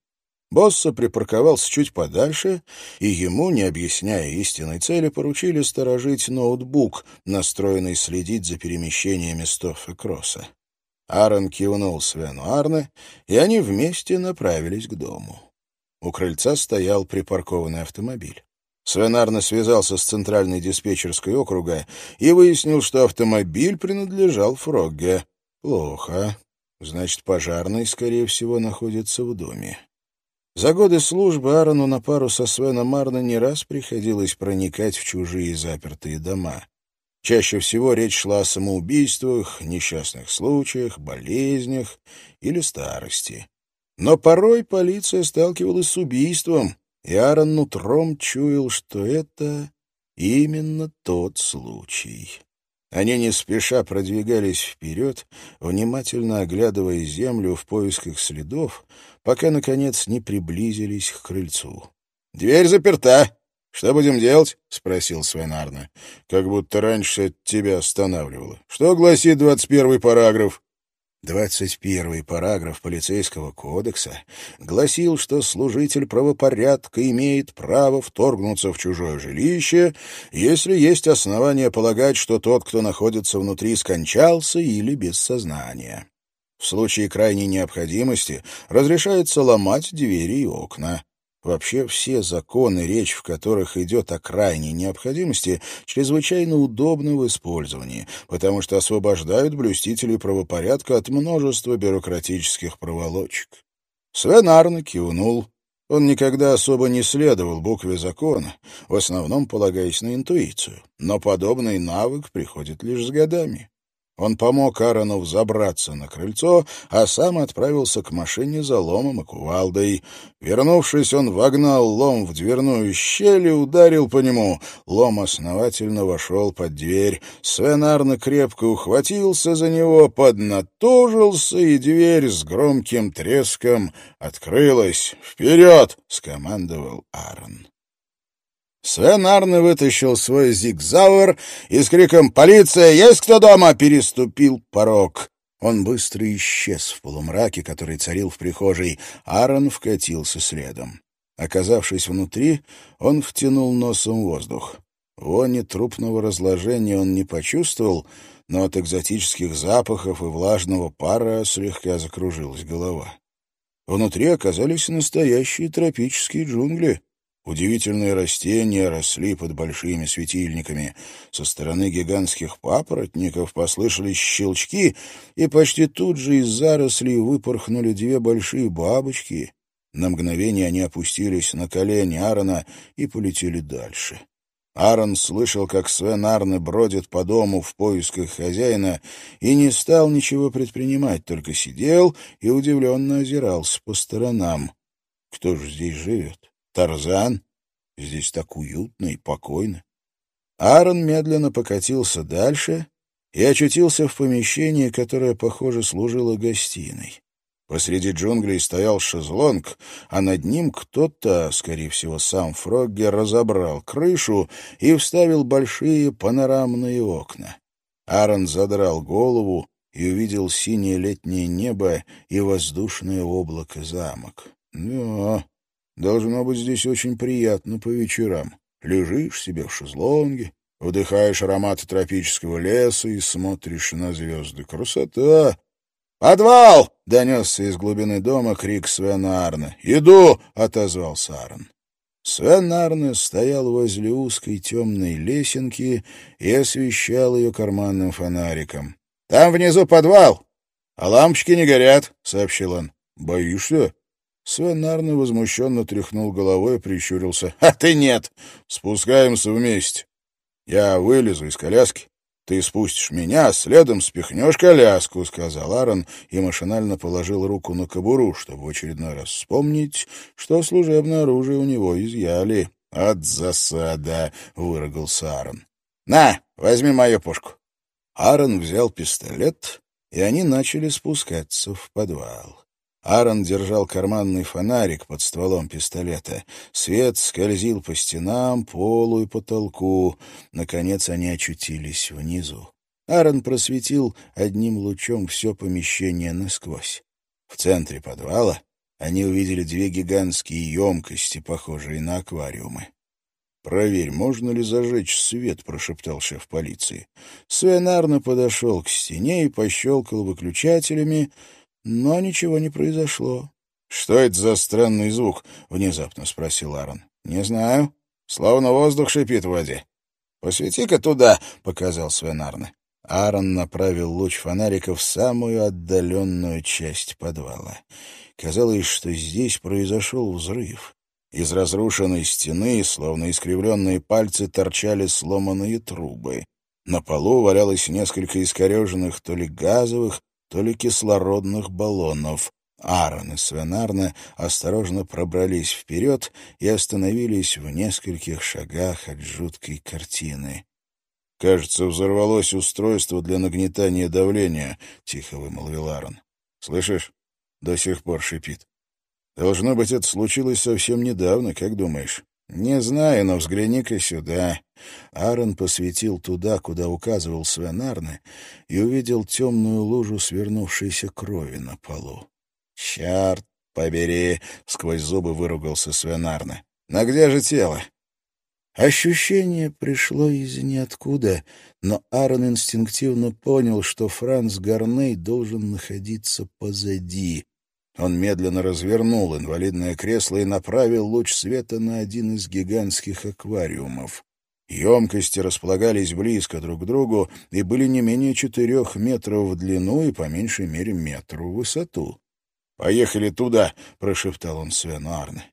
Босса припарковался чуть подальше, и ему, не объясняя истинной цели, поручили сторожить ноутбук, настроенный следить за перемещениями Стоффа Кросса. Аарон кивнул Свену Арне, и они вместе направились к дому. У крыльца стоял припаркованный автомобиль. Свен Арне связался с центральной диспетчерской округа и выяснил, что автомобиль принадлежал Фрогге. Плохо. Значит, пожарный, скорее всего, находится в доме. За годы службы Аарону на пару со Свеном Марно не раз приходилось проникать в чужие запертые дома. Чаще всего речь шла о самоубийствах, несчастных случаях, болезнях или старости. Но порой полиция сталкивалась с убийством, и Аарон нутром чуял, что это именно тот случай. Они не спеша продвигались вперед, внимательно оглядывая землю в поисках следов, пока, наконец, не приблизились к крыльцу. «Дверь заперта!» «Что будем делать?» — спросил Свен Арне. «Как будто раньше тебя останавливало. Что гласит двадцать первый параграф?» Двадцать первый параграф полицейского кодекса гласил, что служитель правопорядка имеет право вторгнуться в чужое жилище, если есть основания полагать, что тот, кто находится внутри, скончался или без сознания. В случае крайней необходимости разрешается ломать двери и окна. Вообще все законы, речь в которых идет о крайней необходимости, чрезвычайно удобны в использовании, потому что освобождают блюстителей правопорядка от множества бюрократических проволочек. Свен Арне кивнул. Он никогда особо не следовал букве закона, в основном полагаясь на интуицию, но подобный навык приходит лишь с годами. Он помог Аарону взобраться на крыльцо, а сам отправился к машине за ломом и кувалдой. Вернувшись, он вогнал лом в дверную щель и ударил по нему. Лом основательно вошел под дверь. Свен Арно крепко ухватился за него, поднатужился, и дверь с громким треском открылась. «Вперед!» — скомандовал Аарон. Свен Арне вытащил свой зигзауэр и с криком «Полиция! Есть кто дома?» переступил порог. Он быстро исчез в полумраке, который царил в прихожей. Аарон вкатился следом. Оказавшись внутри, он втянул носом воздух. Вони трупного разложения он не почувствовал, но от экзотических запахов и влажного пара слегка закружилась голова. Внутри оказались настоящие тропические джунгли. Удивительные растения росли под большими светильниками. Со стороны гигантских папоротников послышались щелчки, и почти тут же из зарослей выпорхнули две большие бабочки. На мгновение они опустились на колени Аарона и полетели дальше. Аарон слышал, как Свен Арне бродит по дому в поисках хозяина, и не стал ничего предпринимать, только сидел и удивленно озирался по сторонам. Кто же здесь живет? Тарзан? Здесь так уютно и покойно. Аарон медленно покатился дальше и очутился в помещении, которое, похоже, служило гостиной. Посреди джунглей стоял шезлонг, а над ним кто-то, скорее всего, сам Фроггер, разобрал крышу и вставил большие панорамные окна. Аарон задрал голову и увидел синее летнее небо и воздушное облако замок. «Да, Должно быть здесь очень приятно по вечерам. Лежишь себе в шезлонге, вдыхаешь ароматы тропического леса и смотришь на звезды. Красота! «Подвал!» — донесся из глубины дома крик Свена Арна. «Иду!» — отозвался Арн. Свен Арне стоял возле узкой темной лесенки и освещал ее карманным фонариком. «Там внизу подвал, а лампочки не горят», — сообщил он. «Боишься?» Свен Нарны возмущенно тряхнул головой и прищурился. — А ты нет! Спускаемся вместе. Я вылезу из коляски. Ты спустишь меня, а следом спихнешь коляску, — сказал Аарон и машинально положил руку на кобуру, чтобы в очередной раз вспомнить, что служебное оружие у него изъяли. — От засада! — выругался Аарон. — На, возьми мою пушку. Аарон взял пистолет, и они начали спускаться в подвал. Аарон держал карманный фонарик под стволом пистолета. Свет скользил по стенам, полу и потолку. Наконец они очутились внизу. Аарон просветил одним лучом все помещение насквозь. В центре подвала они увидели две гигантские емкости, похожие на аквариумы. «Проверь, можно ли зажечь свет», — прошептал шеф полиции. Свен Арно подошел к стене и пощелкал выключателями, но ничего не произошло. — Что это за странный звук? — внезапно спросил Аарон. — Не знаю. Словно воздух шипит в воде. — Посвети-ка туда, — показал Свен Арне. Аарон направил луч фонарика в самую отдаленную часть подвала. Казалось, что здесь произошел взрыв. Из разрушенной стены, словно искривленные пальцы, торчали сломанные трубы. На полу валялось несколько искореженных то ли газовых, то ли кислородных баллонов. Аарон и Свенарна осторожно пробрались вперед и остановились в нескольких шагах от жуткой картины. «Кажется, взорвалось устройство для нагнетания давления», — тихо вымолвил Аарон. «Слышишь? До сих пор шипит. Должно быть, это случилось совсем недавно, как думаешь?» «Не знаю, но взгляни-ка сюда». Аарон посветил туда, куда указывал Свен Арне, и увидел темную лужу свернувшейся крови на полу. «Черт побери!» — сквозь зубы выругался Свен Арне. «Но где же тело?» Ощущение пришло из ниоткуда, но Аарон инстинктивно понял, что Франц Гарней должен находиться позади. Он медленно развернул инвалидное кресло и направил луч света на один из гигантских аквариумов. Емкости располагались близко друг к другу и были не менее четырех метров в длину и по меньшей мере метру в высоту. «Поехали туда!» — прошептал он Свену Арне.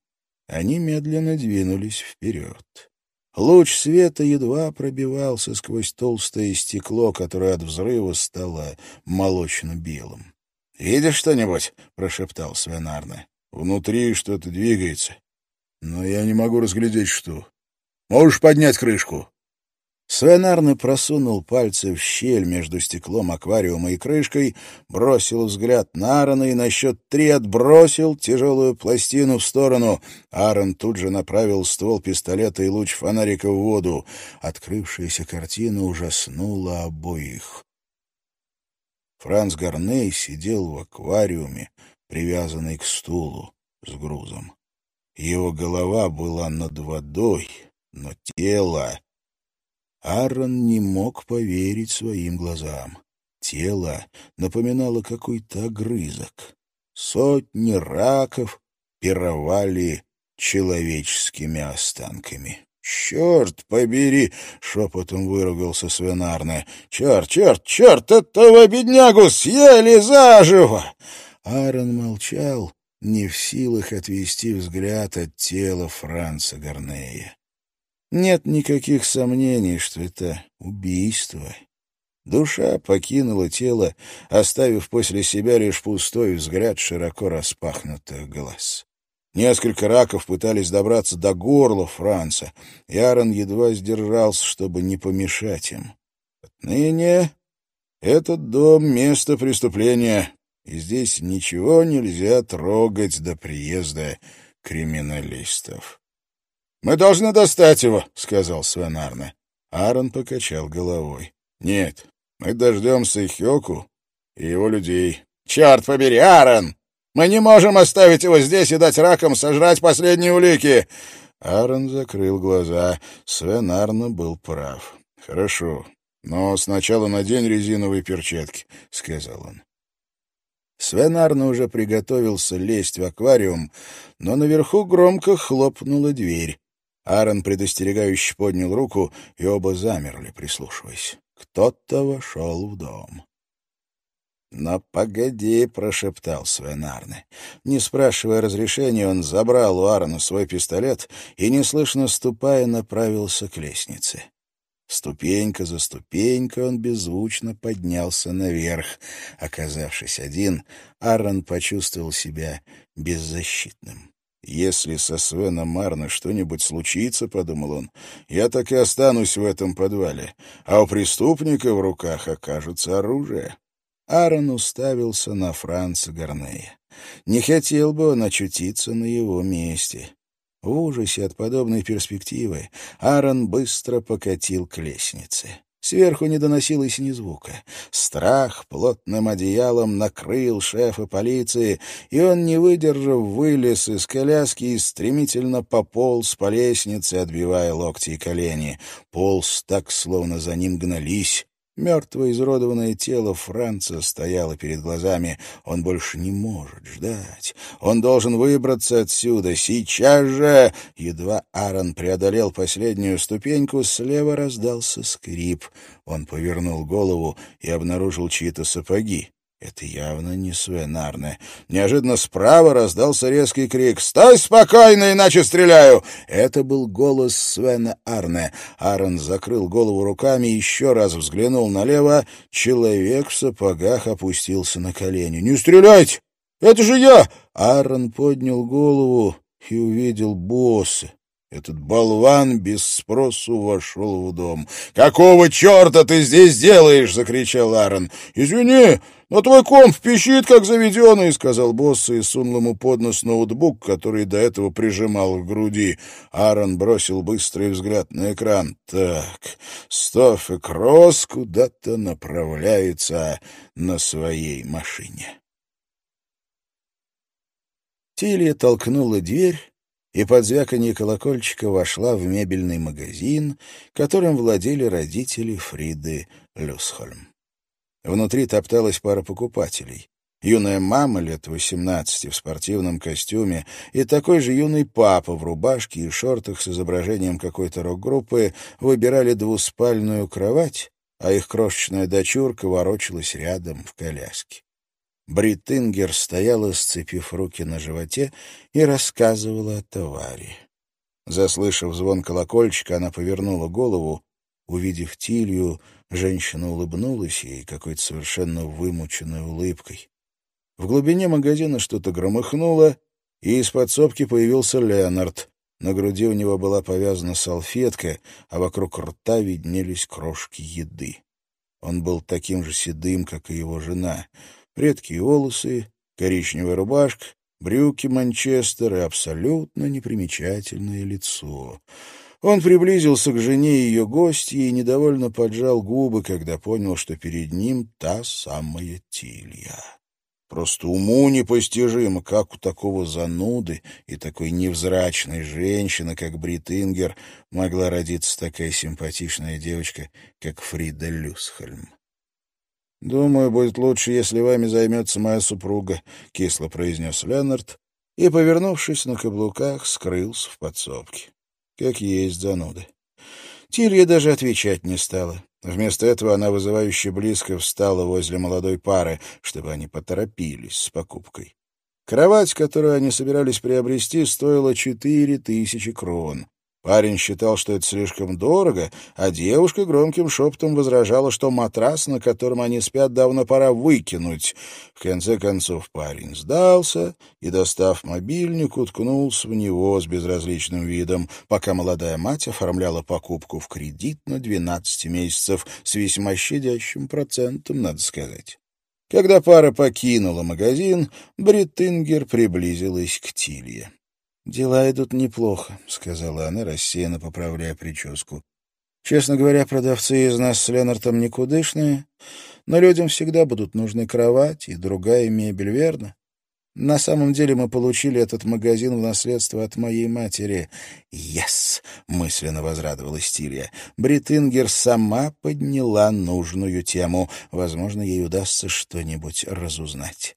Они медленно двинулись вперед. Луч света едва пробивался сквозь толстое стекло, которое от взрыва стало молочно-белым. «Видишь что-нибудь?» — прошептал Свен Арне. «Внутри что-то двигается, но я не могу разглядеть, что. Можешь поднять крышку?» Свенарны просунул пальцы в щель между стеклом аквариума и крышкой, бросил взгляд на Аарона и на счет три отбросил тяжелую пластину в сторону. Аарон тут же направил ствол пистолета и луч фонарика в воду. Открывшаяся картина ужаснула обоих. Франц Гарней сидел в аквариуме, привязанный к стулу с грузом. Его голова была над водой, но тело Аарон не мог поверить своим глазам. Тело напоминало какой-то огрызок. Сотни раков пировали человеческими останками. «Черт побери!» — шепотом выругался Свенарне. «Черт, черт, черт! Этого беднягу съели заживо!» Аарон молчал, не в силах отвести взгляд от тела Франца Горнея. Нет никаких сомнений, что это убийство. Душа покинула тело, оставив после себя лишь пустой взгляд широко распахнутых глаз. Несколько раков пытались добраться до горла Франца, и Аарон едва сдержался, чтобы не помешать им. Отныне этот дом — место преступления, и здесь ничего нельзя трогать до приезда криминалистов. «Мы должны достать его», — сказал Свен Арне. Аарон покачал головой. «Нет, мы дождемся Хёку и его людей». «Черт побери, Аарон! Мы не можем оставить его здесь и дать ракам сожрать последние улики!» Аарон закрыл глаза. Свен Арне был прав. «Хорошо, но сначала надень резиновые перчатки», — сказал он. Свен Арне уже приготовился лезть в аквариум, но наверху громко хлопнула дверь. Аарон предостерегающе поднял руку, и оба замерли, прислушиваясь. Кто-то вошел в дом. «Но погоди», — прошептал Свен Арне. Не спрашивая разрешения, он забрал у Аарона свой пистолет и, неслышно ступая, направился к лестнице. Ступенька за ступенькой он беззвучно поднялся наверх. Оказавшись один, Аарон почувствовал себя беззащитным. «Если со Свеном Марно что-нибудь случится, — подумал он, — я так и останусь в этом подвале, а у преступника в руках окажется оружие». Аарон уставился на Франца Горнея. Не хотел бы он очутиться на его месте. В ужасе от подобной перспективы Аарон быстро покатил к лестнице. Сверху не доносилось ни звука. Страх плотным одеялом накрыл шефа полиции, и он, не выдержав, вылез из коляски и стремительно пополз по лестнице, отбивая локти и колени. Полз так, словно за ним гнались. Мертвое изродованное тело Франца стояло перед глазами. Он больше не может ждать. Он должен выбраться отсюда. Сейчас же! Едва Аарон преодолел последнюю ступеньку, слева раздался скрип. Он повернул голову и обнаружил чьи-то сапоги. Это явно не Свен Арне. Неожиданно справа раздался резкий крик «Стой спокойно, иначе стреляю!» Это был голос Свена Арне. Аарон закрыл голову руками и еще раз взглянул налево. Человек в сапогах опустился на колени. «Не стрелять! Это же я!» Аарон поднял голову и увидел босса. Этот болван без спросу вошел в дом. «Какого черта ты здесь делаешь?» — закричал Аарон. «Извини, но твой комп пищит, как заведенный», — сказал босс и сунул ему под нос ноутбук, который до этого прижимал к груди. Аарон бросил быстрый взгляд на экран. «Так, Стофф Кросс куда-то направляется на своей машине». Тилья толкнула дверь и под звяканье колокольчика вошла в мебельный магазин, которым владели родители Фриды Люсхольм. Внутри топталась пара покупателей. Юная мама лет восемнадцати в спортивном костюме и такой же юный папа в рубашке и шортах с изображением какой-то рок-группы выбирали двуспальную кровать, а их крошечная дочурка ворочалась рядом в коляске. Бриттингер стояла, сцепив руки на животе, и рассказывала о товаре. Заслышав звон колокольчика, она повернула голову. Увидев Тилью, женщина улыбнулась ей какой-то совершенно вымученной улыбкой. В глубине магазина что-то громыхнуло, и из подсобки появился Леонард. На груди у него была повязана салфетка, а вокруг рта виднелись крошки еды. Он был таким же седым, как и его жена — редкие волосы, коричневая рубашка, брюки Манчестер и абсолютно непримечательное лицо. Он приблизился к жене и ее гостье и недовольно поджал губы, когда понял, что перед ним та самая Тилья. Просто уму непостижимо, как у такого зануды и такой невзрачной женщины, как Брит Ингер, могла родиться такая симпатичная девочка, как Фрида Люсхольм. «Думаю, будет лучше, если вами займется моя супруга», — кисло произнес Ленард и, повернувшись на каблуках, скрылся в подсобке. Как есть зануда. Тилья даже отвечать не стала. Вместо этого она вызывающе близко встала возле молодой пары, чтобы они поторопились с покупкой. Кровать, которую они собирались приобрести, стоила четыре тысячи крон. Парень считал, что это слишком дорого, а девушка громким шепотом возражала, что матрас, на котором они спят, давно пора выкинуть. В конце концов парень сдался и, достав мобильник, уткнулся в него с безразличным видом, пока молодая мать оформляла покупку в кредит на 12 месяцев с весьма щадящим процентом, надо сказать. Когда пара покинула магазин, Бриттингер приблизилась к Тилье. «Дела идут неплохо», — сказала она, рассеянно поправляя прическу. «Честно говоря, продавцы из нас с Ленартом никудышные, но людям всегда будут нужны кровать и другая мебель, верно? На самом деле мы получили этот магазин в наследство от моей матери. «Yes!» — мысленно возрадовалась Тилья. Бритингер сама подняла нужную тему. Возможно, ей удастся что-нибудь разузнать.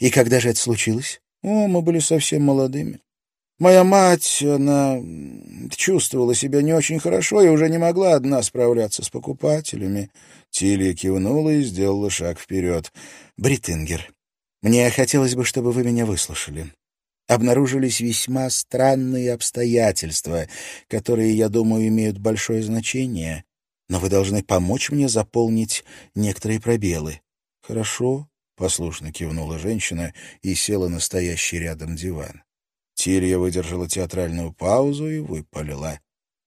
«И когда же это случилось?» «О, мы были совсем молодыми. Моя мать, она чувствовала себя не очень хорошо и уже не могла одна справляться с покупателями. Тилья кивнула и сделала шаг вперед. «Бритингер, мне хотелось бы, чтобы вы меня выслушали. Обнаружились весьма странные обстоятельства, которые, я думаю, имеют большое значение, но вы должны помочь мне заполнить некоторые пробелы». «Хорошо», — послушно кивнула женщина и села на стоящий рядом диван. Тилья выдержала театральную паузу и выпалила.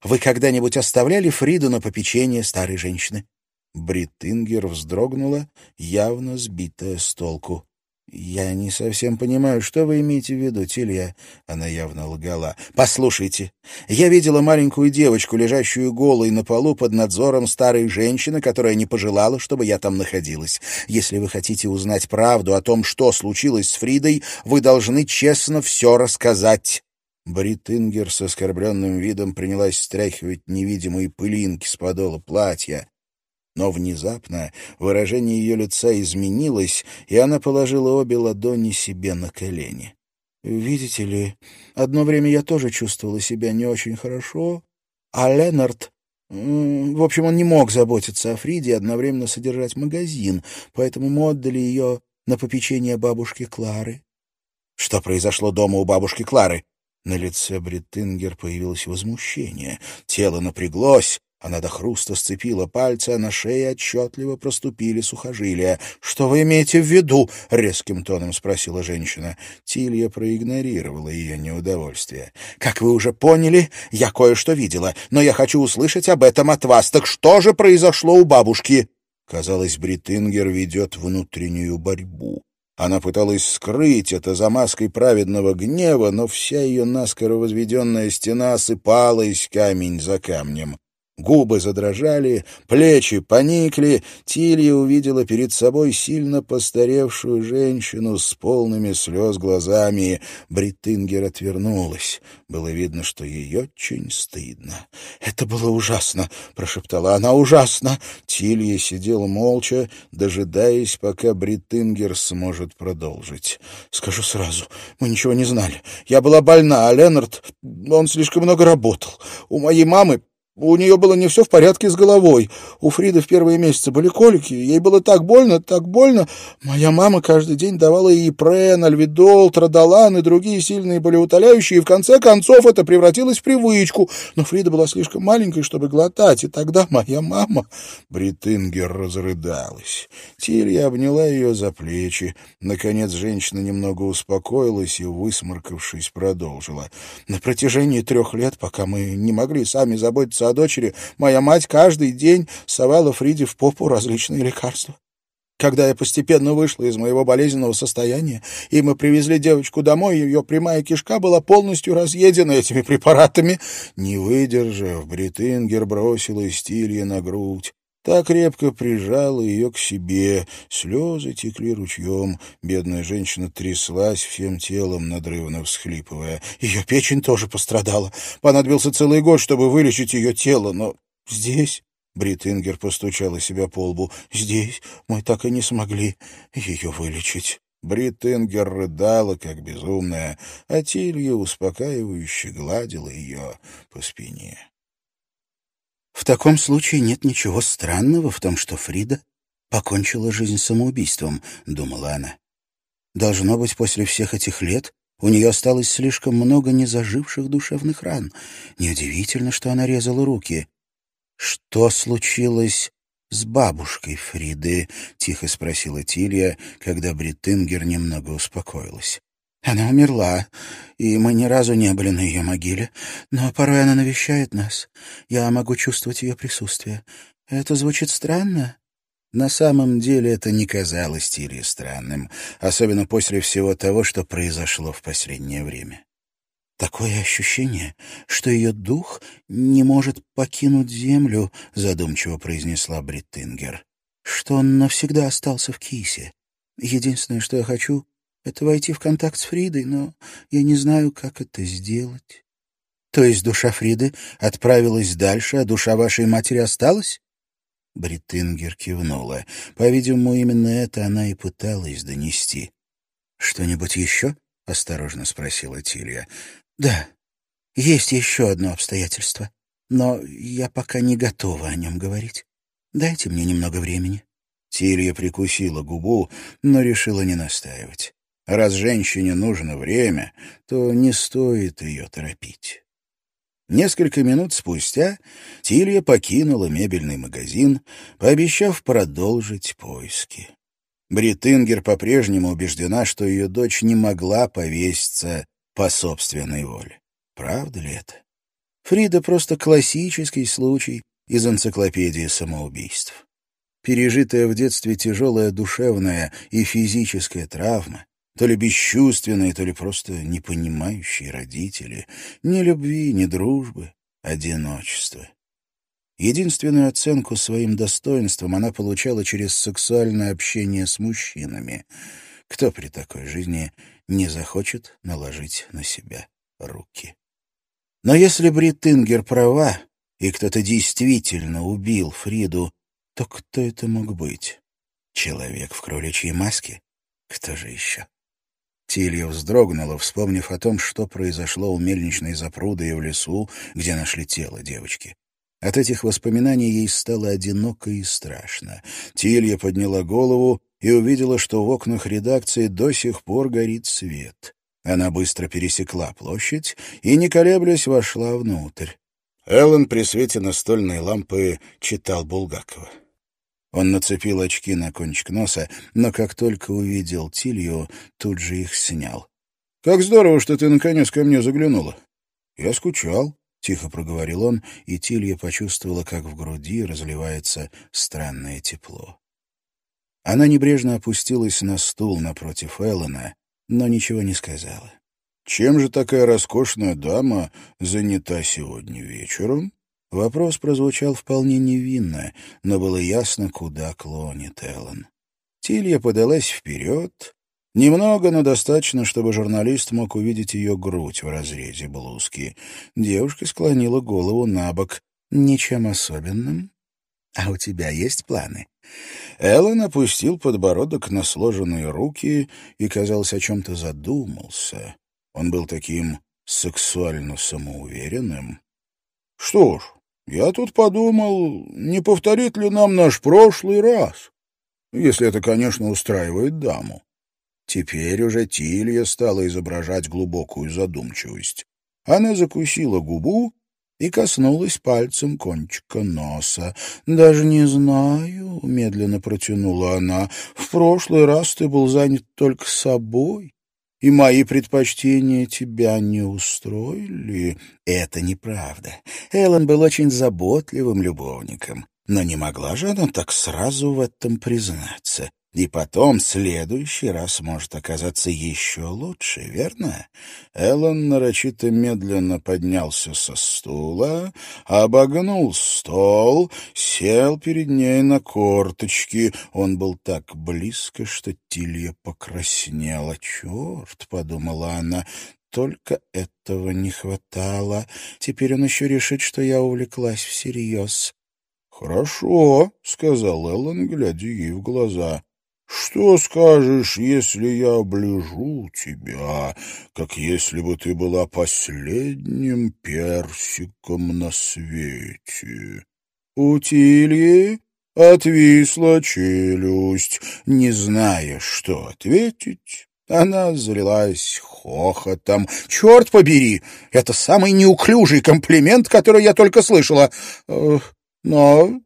«Вы когда-нибудь оставляли Фриду на попечение старой женщины?» Бриттингер вздрогнула, явно сбитая с толку. «Я не совсем понимаю, что вы имеете в виду, Тилья?» Она явно лгала. «Послушайте, я видела маленькую девочку, лежащую голой на полу под надзором старой женщины, которая не пожелала, чтобы я там находилась. Если вы хотите узнать правду о том, что случилось с Фридой, вы должны честно все рассказать». Брит Ингер с оскорбленным видом принялась стряхивать невидимые пылинки с подола платья. Но внезапно выражение ее лица изменилось, и она положила обе ладони себе на колени. «Видите ли, одно время я тоже чувствовала себя не очень хорошо, а Ленард... В общем, он не мог заботиться о Фриде и одновременно содержать магазин, поэтому мы отдали ее на попечение бабушки Клары». «Что произошло дома у бабушки Клары?» На лице Бриттингер появилось возмущение. Тело напряглось, Она до хруста сцепила пальцы, а на шее отчетливо проступили сухожилия. «Что вы имеете в виду?» — резким тоном спросила женщина. Тилья проигнорировала ее неудовольствие. «Как вы уже поняли, я кое-что видела, но я хочу услышать об этом от вас. Так что же произошло у бабушки?» Казалось, Бритингер ведет внутреннюю борьбу. Она пыталась скрыть это за маской праведного гнева, но вся ее наскоро возведенная стена осыпалась камень за камнем. Губы задрожали, плечи поникли. Тилья увидела перед собой сильно постаревшую женщину с полными слез глазами. Бриттингер отвернулась. Было видно, что ей очень стыдно. «Это было ужасно!» — прошептала она. «Ужасно!» Тилья сидела молча, дожидаясь, пока Бриттингер сможет продолжить. «Скажу сразу, мы ничего не знали. Я была больна, а Ленард, он слишком много работал. У моей мамы у нее было не все в порядке с головой. У Фриды в первые месяцы были колики. Ей было так больно, так больно. Моя мама каждый день давала ей прен, альвидол, традолан и другие сильные болеутоляющие, и в конце концов это превратилось в привычку. Но Фрида была слишком маленькой, чтобы глотать, и тогда моя мама... Бритингер разрыдалась. Тилья обняла ее за плечи. Наконец женщина немного успокоилась и, высморкавшись, продолжила. На протяжении трех лет, пока мы не могли сами заботиться заботиться о дочери, моя мать каждый день совала Фриде в попу различные лекарства. Когда я постепенно вышла из моего болезненного состояния, и мы привезли девочку домой, ее прямая кишка была полностью разъедена этими препаратами. Не выдержав, Бритингер бросила Стилья на грудь. Так крепко прижала ее к себе. Слезы текли ручьем. Бедная женщина тряслась всем телом, надрывно всхлипывая. Ее печень тоже пострадала. Понадобился целый год, чтобы вылечить ее тело, но здесь... Бритингер постучала себя по лбу. «Здесь мы так и не смогли ее вылечить». Бритингер рыдала, как безумная, а Тилья успокаивающе гладила ее по спине. В таком случае нет ничего странного в том, что Фрида покончила жизнь самоубийством, думала она. Должно быть, после всех этих лет у нее осталось слишком много незаживших душевных ран. Неудивительно, что она резала руки. Что случилось с бабушкой Фриды? тихо спросила Тилья, когда Бриттингер немного успокоилась. Она умерла, и мы ни разу не были на ее могиле, но порой она навещает нас. Я могу чувствовать ее присутствие. Это звучит странно?» На самом деле это не казалось Тире странным, особенно после всего того, что произошло в последнее время. «Такое ощущение, что ее дух не может покинуть землю», — задумчиво произнесла Бриттингер, — «что он навсегда остался в кисе. Единственное, что я хочу, это войти в контакт с Фридой, но я не знаю, как это сделать. То есть душа Фриды отправилась дальше, а душа вашей матери осталась? Бриттингер кивнула. По-видимому, именно это она и пыталась донести. «Что-нибудь еще?» — осторожно спросила Тилья. «Да, есть еще одно обстоятельство, но я пока не готова о нем говорить. Дайте мне немного времени». Тилья прикусила губу, но решила не настаивать. Раз женщине нужно время, то не стоит ее торопить. Несколько минут спустя Тилья покинула мебельный магазин, пообещав продолжить поиски. Бритингер по-прежнему убеждена, что ее дочь не могла повеситься по собственной воле. Правда ли это? Фрида просто классический случай из энциклопедии самоубийств. Пережитая в детстве тяжелая душевная и физическая травма, то ли бесчувственные, то ли просто непонимающие родители. Ни любви, ни дружбы, одиночество. Единственную оценку своим достоинствам она получала через сексуальное общение с мужчинами. Кто при такой жизни не захочет наложить на себя руки? Но если Бриттингер права, и кто-то действительно убил Фриду, то кто это мог быть? Человек в кроличьей маске? Кто же еще? Тилья вздрогнула, вспомнив о том, что произошло у мельничной запруды и в лесу, где нашли тело девочки. От этих воспоминаний ей стало одиноко и страшно. Тилья подняла голову и увидела, что в окнах редакции до сих пор горит свет. Она быстро пересекла площадь и, не колеблясь, вошла внутрь. Эллен при свете настольной лампы читал Булгакова. Он нацепил очки на кончик носа, но как только увидел Тилью, тут же их снял. — Как здорово, что ты наконец ко мне заглянула. — Я скучал, — тихо проговорил он, и Тилья почувствовала, как в груди разливается странное тепло. Она небрежно опустилась на стул напротив Эллена, но ничего не сказала. «Чем же такая роскошная дама занята сегодня вечером?» Вопрос прозвучал вполне невинно, но было ясно, куда клонит Эллен. Тилья подалась вперед. Немного, но достаточно, чтобы журналист мог увидеть ее грудь в разрезе блузки. Девушка склонила голову на бок. «Ничем особенным? А у тебя есть планы?» Эллен опустил подбородок на сложенные руки и, казалось, о чем-то задумался. Он был таким сексуально самоуверенным. «Что ж, я тут подумал, не повторит ли нам наш прошлый раз, если это, конечно, устраивает даму». Теперь уже Тилья стала изображать глубокую задумчивость. Она закусила губу и коснулась пальцем кончика носа. «Даже не знаю», — медленно протянула она, — «в прошлый раз ты был занят только собой, и мои предпочтения тебя не устроили». Это неправда. Эллен был очень заботливым любовником, но не могла же она так сразу в этом признаться. И потом следующий раз может оказаться еще лучше, верно? Эллен нарочито медленно поднялся со стула, обогнул стол, сел перед ней на корточки. Он был так близко, что Тилья покраснела. «Черт!» — подумала она. Только этого не хватало. Теперь он еще решит, что я увлеклась всерьез. «Хорошо», — сказал Эллен, глядя ей в глаза. Что скажешь, если я оближу тебя, как если бы ты была последним персиком на свете? У Тильи отвисла челюсть, не зная, что ответить. Она залилась хохотом. «Черт побери! Это самый неуклюжий комплимент, который я только слышала. Э, но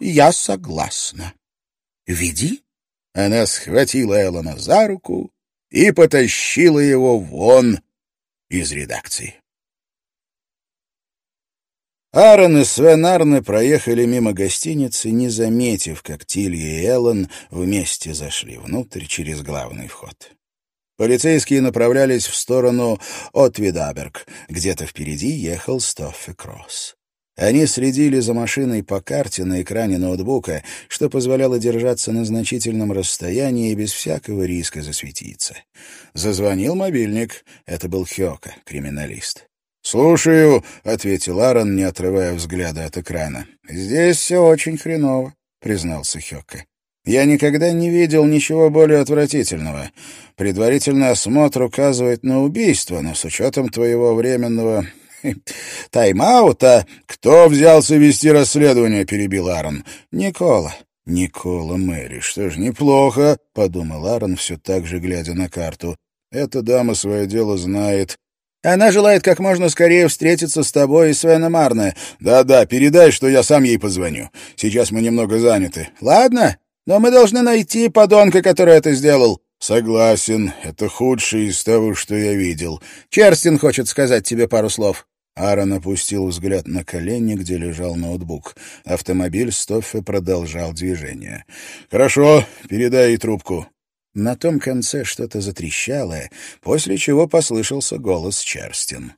я согласна. Веди она схватила Эллона за руку и потащила его вон из редакции. Аарон и Свен Арне проехали мимо гостиницы, не заметив, как Тилья и Эллен вместе зашли внутрь через главный вход. Полицейские направлялись в сторону Отвидаберг. Где-то впереди ехал Стоффе Кросс. Они следили за машиной по карте на экране ноутбука, что позволяло держаться на значительном расстоянии и без всякого риска засветиться. Зазвонил мобильник. Это был Хёка, криминалист. «Слушаю», — ответил Аарон, не отрывая взгляда от экрана. «Здесь все очень хреново», — признался Хёка. «Я никогда не видел ничего более отвратительного. Предварительный осмотр указывает на убийство, но с учетом твоего временного тайм-аута. Кто взялся вести расследование, перебил Аарон. Никола. Никола Мэри. Что ж, неплохо, подумал Аарон, все так же глядя на карту. Эта дама свое дело знает. Она желает как можно скорее встретиться с тобой и Свеном Арне. Да-да, передай, что я сам ей позвоню. Сейчас мы немного заняты. Ладно, но мы должны найти подонка, который это сделал. Согласен, это худшее из того, что я видел. Черстин хочет сказать тебе пару слов. Аарон опустил взгляд на колени, где лежал ноутбук. Автомобиль Стоффе продолжал движение. «Хорошо, передай ей трубку». На том конце что-то затрещало, после чего послышался голос Черстин.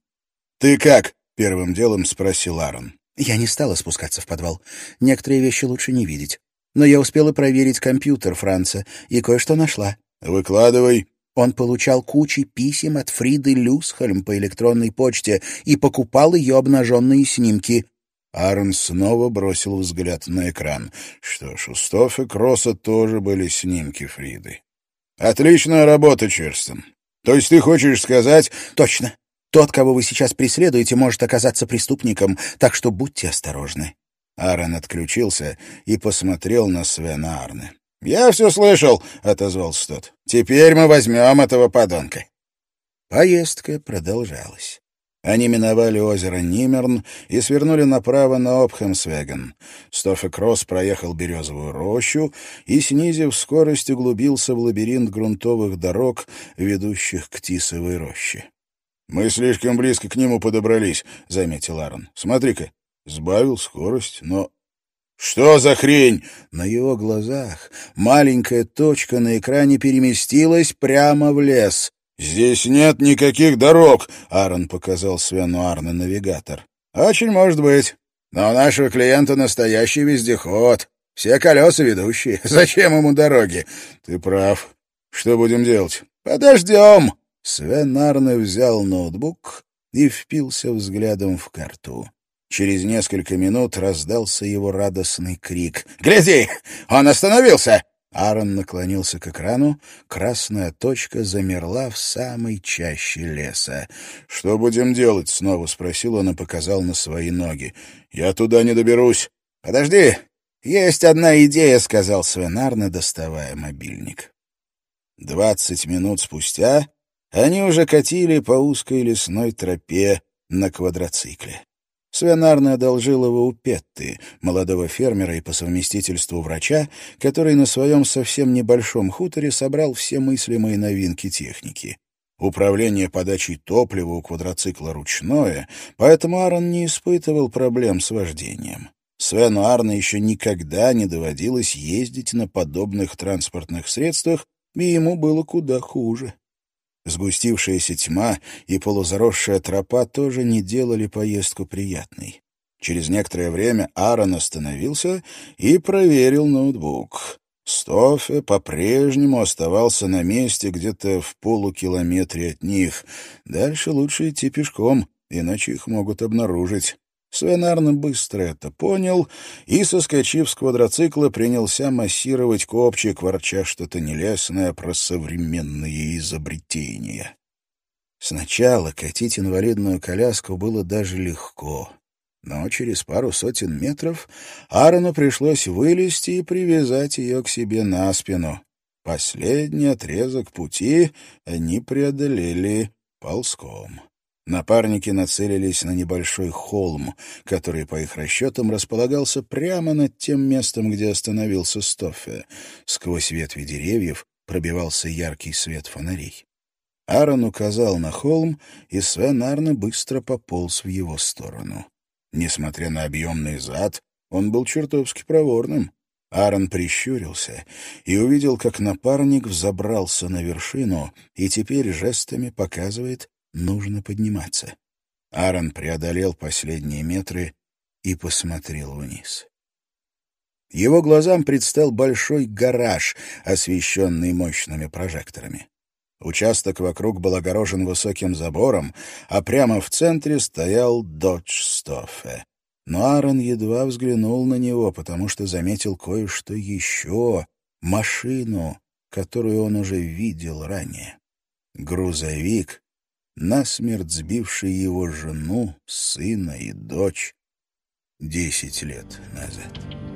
«Ты как?» — первым делом спросил Аарон. «Я не стала спускаться в подвал. Некоторые вещи лучше не видеть. Но я успела проверить компьютер Франца и кое-что нашла». «Выкладывай». Он получал кучи писем от Фриды Люсхольм по электронной почте и покупал ее обнаженные снимки. Аарон снова бросил взгляд на экран. Что ж, у Стофа Кросса тоже были снимки Фриды. «Отличная работа, Черстон. То есть ты хочешь сказать...» «Точно. Тот, кого вы сейчас преследуете, может оказаться преступником, так что будьте осторожны». Аарон отключился и посмотрел на Свена Арне. «Я все слышал», — отозвался тот. «Теперь мы возьмем этого подонка». Поездка продолжалась. Они миновали озеро Нимерн и свернули направо на Опхемсвеген. Стоффе Кросс проехал березовую рощу и, снизив скорость, углубился в лабиринт грунтовых дорог, ведущих к Тисовой роще. «Мы слишком близко к нему подобрались», — заметил Аарон. «Смотри-ка, сбавил скорость, но «Что за хрень?» На его глазах маленькая точка на экране переместилась прямо в лес. «Здесь нет никаких дорог», — Аарон показал Свену Арне навигатор. «Очень может быть. Но у нашего клиента настоящий вездеход. Все колеса ведущие. Зачем ему дороги?» «Ты прав. Что будем делать?» «Подождем!» Свен Арне взял ноутбук и впился взглядом в карту. Через несколько минут раздался его радостный крик. «Гляди! Он остановился!» Аарон наклонился к экрану. Красная точка замерла в самой чаще леса. «Что будем делать?» — снова спросил он и показал на свои ноги. «Я туда не доберусь». «Подожди, есть одна идея», — сказал Свен доставая мобильник. Двадцать минут спустя они уже катили по узкой лесной тропе на квадроцикле. Свенарна одолжил его у Петты, молодого фермера и по совместительству врача, который на своем совсем небольшом хуторе собрал все мыслимые новинки техники. Управление подачей топлива у квадроцикла ручное, поэтому Аарон не испытывал проблем с вождением. Свену Арна еще никогда не доводилось ездить на подобных транспортных средствах, и ему было куда хуже. Сгустившаяся тьма и полузаросшая тропа тоже не делали поездку приятной. Через некоторое время Аарон остановился и проверил ноутбук. Стофе по-прежнему оставался на месте где-то в полукилометре от них. Дальше лучше идти пешком, иначе их могут обнаружить. Свенарно быстро это понял и, соскочив с квадроцикла, принялся массировать копчик, ворча что-то нелестное про современные изобретения. Сначала катить инвалидную коляску было даже легко, но через пару сотен метров Аарону пришлось вылезти и привязать ее к себе на спину. Последний отрезок пути они преодолели ползком. Напарники нацелились на небольшой холм, который, по их расчетам, располагался прямо над тем местом, где остановился Стоффе. Сквозь ветви деревьев пробивался яркий свет фонарей. Аарон указал на холм, и Свен Арне быстро пополз в его сторону. Несмотря на объемный зад, он был чертовски проворным. Аарон прищурился и увидел, как напарник взобрался на вершину и теперь жестами показывает, Нужно подниматься. Аарон преодолел последние метры и посмотрел вниз. Его глазам предстал большой гараж, освещенный мощными прожекторами. Участок вокруг был огорожен высоким забором, а прямо в центре стоял Додж Стоффе. Но Аарон едва взглянул на него, потому что заметил кое-что еще — машину, которую он уже видел ранее. Грузовик, насмерть сбивший его жену, сына и дочь десять лет назад.